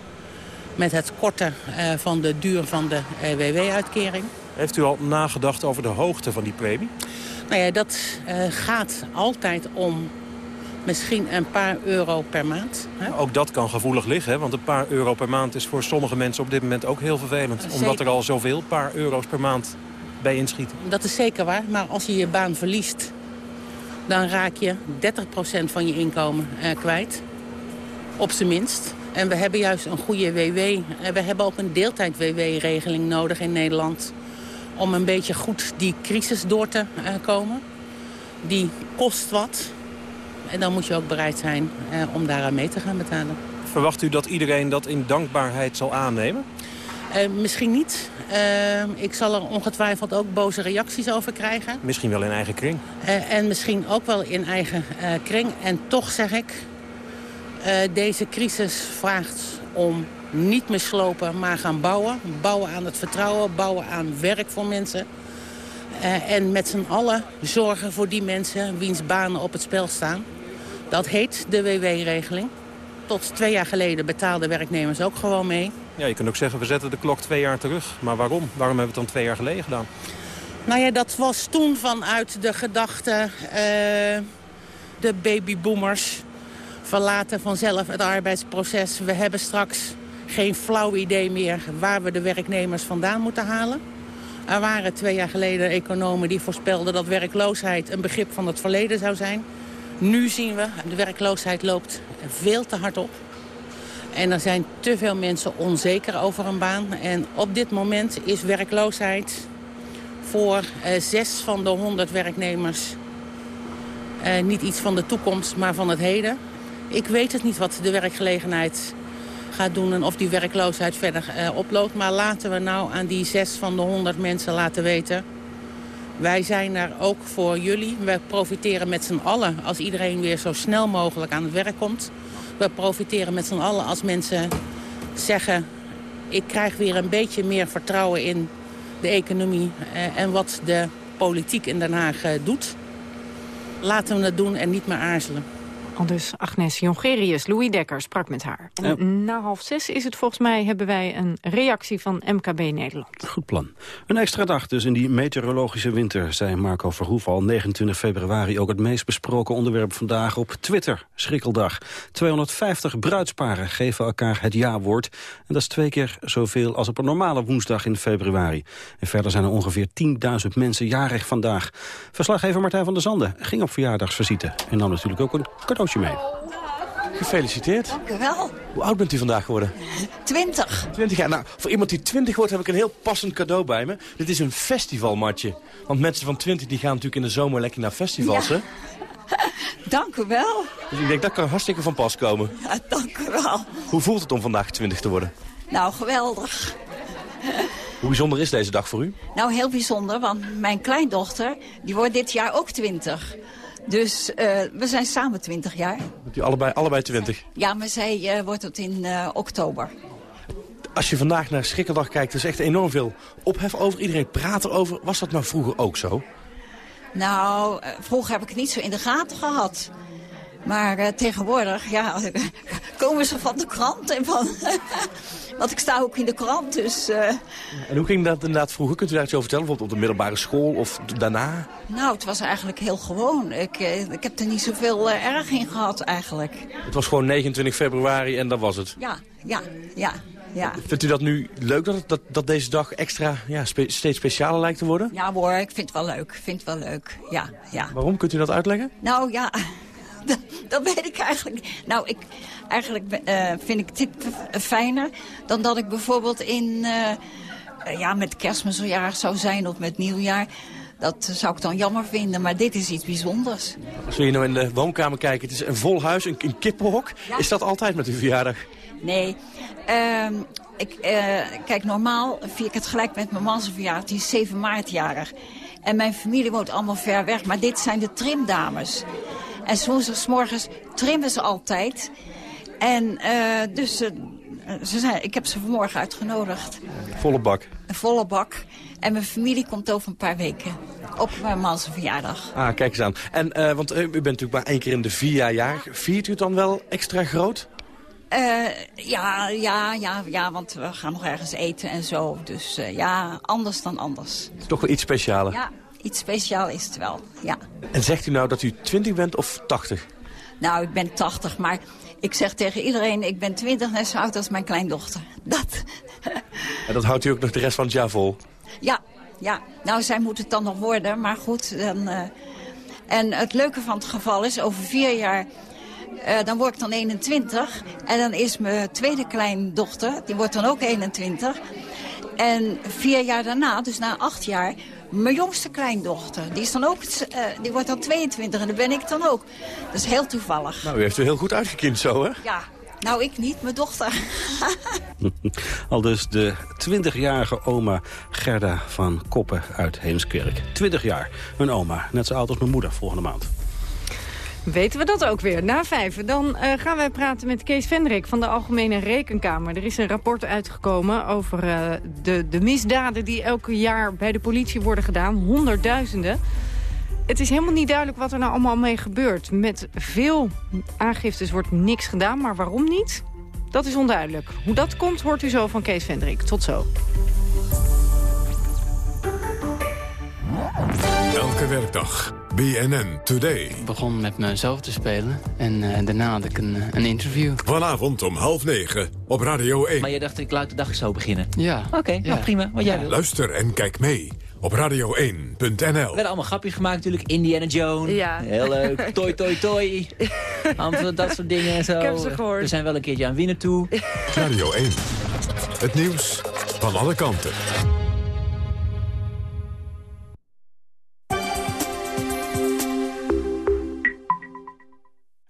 met het korten van de duur van de WW-uitkering. Heeft u al nagedacht over de hoogte van die premie? Nou ja, dat gaat altijd om misschien een paar euro per maand. Hè? Ook dat kan gevoelig liggen, hè? want een paar euro per maand is voor sommige mensen op dit moment ook heel vervelend. Zeker. Omdat er al zoveel paar euro's per maand bij inschieten. Dat is zeker waar, maar als je je baan verliest, dan raak je 30% van je inkomen eh, kwijt. Op zijn minst. En we hebben juist een goede WW. En we hebben ook een deeltijd-WW-regeling nodig in Nederland. Om een beetje goed die crisis door te uh, komen. Die kost wat. En dan moet je ook bereid zijn eh, om daaraan mee te gaan betalen. Verwacht u dat iedereen dat in dankbaarheid zal aannemen? Uh, misschien niet. Uh, ik zal er ongetwijfeld ook boze reacties over krijgen. Misschien wel in eigen kring. Uh, en misschien ook wel in eigen kring. En toch zeg ik, deze crisis vraagt om niet meer slopen, maar gaan bouwen. Bouwen aan het vertrouwen, bouwen aan werk voor mensen. Uh, en met z'n allen zorgen voor die mensen wiens banen op het spel staan. Dat heet de WW-regeling. Tot twee jaar geleden betaalden werknemers ook gewoon mee. Ja, je kunt ook zeggen, we zetten de klok twee jaar terug. Maar waarom? Waarom hebben we het dan twee jaar geleden gedaan? Nou ja, dat was toen vanuit de gedachte... Uh, de babyboomers verlaten vanzelf het arbeidsproces. We hebben straks geen flauw idee meer waar we de werknemers vandaan moeten halen. Er waren twee jaar geleden economen die voorspelden dat werkloosheid een begrip van het verleden zou zijn. Nu zien we, de werkloosheid loopt veel te hard op. En er zijn te veel mensen onzeker over een baan. En op dit moment is werkloosheid voor eh, zes van de honderd werknemers... Eh, niet iets van de toekomst, maar van het heden. Ik weet het niet wat de werkgelegenheid gaat doen en of die werkloosheid verder uh, oploopt. Maar laten we nou aan die zes van de honderd mensen laten weten... wij zijn er ook voor jullie. We profiteren met z'n allen als iedereen weer zo snel mogelijk aan het werk komt. We profiteren met z'n allen als mensen zeggen... ik krijg weer een beetje meer vertrouwen in de economie uh, en wat de politiek in Den Haag uh, doet. Laten we het doen en niet meer aarzelen. Dus Agnes Jongerius, Louis Dekker sprak met haar. En na half zes is het volgens mij, hebben wij een reactie van MKB Nederland. Goed plan. Een extra dag dus in die meteorologische winter, zei Marco Verhoef al 29 februari. Ook het meest besproken onderwerp vandaag op Twitter, Schrikkeldag. 250 bruidsparen geven elkaar het ja-woord. En dat is twee keer zoveel als op een normale woensdag in februari. En verder zijn er ongeveer 10.000 mensen jarig vandaag. Verslaggever Martijn van der Zanden ging op verjaardagsvisite. En nam natuurlijk ook een mee. Gefeliciteerd. Dank u wel. Hoe oud bent u vandaag geworden? 20. 20 jaar. Nou, voor iemand die 20 wordt heb ik een heel passend cadeau bij me. Dit is een festivalmatje. Want mensen van 20 die gaan natuurlijk in de zomer lekker naar festivals, ja. hè? Dank u wel. Dus ik denk, dat kan hartstikke van pas komen. Ja, dank u wel. Hoe voelt het om vandaag 20 te worden? Nou, geweldig. Hoe bijzonder is deze dag voor u? Nou, heel bijzonder, want mijn kleindochter, die wordt dit jaar ook 20. Dus uh, we zijn samen 20 jaar. Bent u allebei, allebei 20? Ja, maar zij uh, wordt het in uh, oktober. Als je vandaag naar Schrikkeldag kijkt, er is echt enorm veel ophef over. Iedereen praat erover. Was dat nou vroeger ook zo? Nou, vroeger heb ik het niet zo in de gaten gehad. Maar uh, tegenwoordig, ja, komen ze van de krant en van... Want ik sta ook in de krant, dus... Uh... En hoe ging dat inderdaad vroeger? Kunt u daar iets over vertellen? Bijvoorbeeld op de middelbare school of daarna? Nou, het was eigenlijk heel gewoon. Ik, uh, ik heb er niet zoveel uh, erg in gehad, eigenlijk. Het was gewoon 29 februari en dat was het? Ja, ja, ja. Ja. Vindt u dat nu leuk dat, dat, dat deze dag extra ja, spe steeds specialer lijkt te worden? Ja hoor, ik vind het wel leuk. Vind het wel leuk, ja. ja. Waarom? Kunt u dat uitleggen? Nou ja, dat, dat weet ik eigenlijk. Nou, ik, eigenlijk uh, vind ik dit fijner dan dat ik bijvoorbeeld in, uh, ja, met kerstmis zou zijn of met nieuwjaar. Dat zou ik dan jammer vinden, maar dit is iets bijzonders. Als we hier nou in de woonkamer kijken, het is een vol huis, een, een kippenhok. Ja. Is dat altijd met uw verjaardag? Nee, uh, ik, uh, kijk, normaal vier ik het gelijk met mijn man zijn verjaardag. Die is 7 maart jarig. En mijn familie woont allemaal ver weg, maar dit zijn de trimdames. En s morgens trimmen ze altijd. En uh, dus uh, ze zijn, ik heb ze vanmorgen uitgenodigd. Volle bak? Een volle bak. En mijn familie komt over een paar weken. Op mijn man's verjaardag. Ah, kijk eens aan. En, uh, want u bent natuurlijk maar één keer in de vier jaar. Viert u het dan wel extra groot? Uh, ja, ja, ja, ja, want we gaan nog ergens eten en zo. Dus ja, anders dan anders. Toch wel iets specialer? Ja, iets speciaal is het wel, ja. En zegt u nou dat u 20 bent of 80? Nou, ik ben 80, maar ik zeg tegen iedereen... ik ben 20 net zo oud als mijn kleindochter. Dat. En dat houdt u ook nog de rest van het jaar vol? Ja, ja. Nou, zij moet het dan nog worden, maar goed. Dan, uh... En het leuke van het geval is, over vier jaar... Uh, dan word ik dan 21 en dan is mijn tweede kleindochter, die wordt dan ook 21. En vier jaar daarna, dus na acht jaar, mijn jongste kleindochter. Die, is dan ook, uh, die wordt dan 22 en dan ben ik dan ook. Dat is heel toevallig. Nou, u heeft u heel goed uitgekiend zo, hè? Ja. Nou, ik niet, mijn dochter. Al dus de 20-jarige oma Gerda van Koppen uit Heemskerk. 20 jaar, een oma. Net zo oud als mijn moeder volgende maand. Weten we dat ook weer. Na vijf, dan uh, gaan wij praten met Kees Vendrik van de Algemene Rekenkamer. Er is een rapport uitgekomen over uh, de, de misdaden die elke jaar bij de politie worden gedaan. Honderdduizenden. Het is helemaal niet duidelijk wat er nou allemaal mee gebeurt. Met veel aangiftes wordt niks gedaan, maar waarom niet? Dat is onduidelijk. Hoe dat komt, hoort u zo van Kees Vendrik. Tot zo. Elke werkdag. BNN Today. Ik begon met mezelf te spelen en uh, daarna had ik een, een, interview. Vanavond om half negen op Radio 1. Maar je dacht, ik laat de dag zo beginnen? Ja. Oké, okay, ja. nou prima. Wat jij wil. Luister en kijk mee op radio1.nl. Er werden allemaal grapjes gemaakt natuurlijk. Indiana Jones. Ja. Heel leuk. Toi, toi, toi. dat soort dingen en zo. Ik heb ze gehoord. We zijn wel een keertje aan winnen toe. Radio 1. Het nieuws van alle kanten.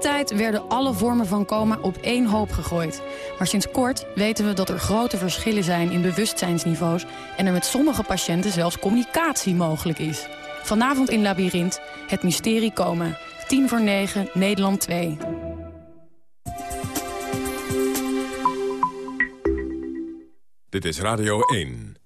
Tijd werden alle vormen van coma op één hoop gegooid. Maar sinds kort weten we dat er grote verschillen zijn in bewustzijnsniveaus... en er met sommige patiënten zelfs communicatie mogelijk is. Vanavond in Labyrinth, het mysterie coma. 10 voor 9, Nederland 2. Dit is Radio 1.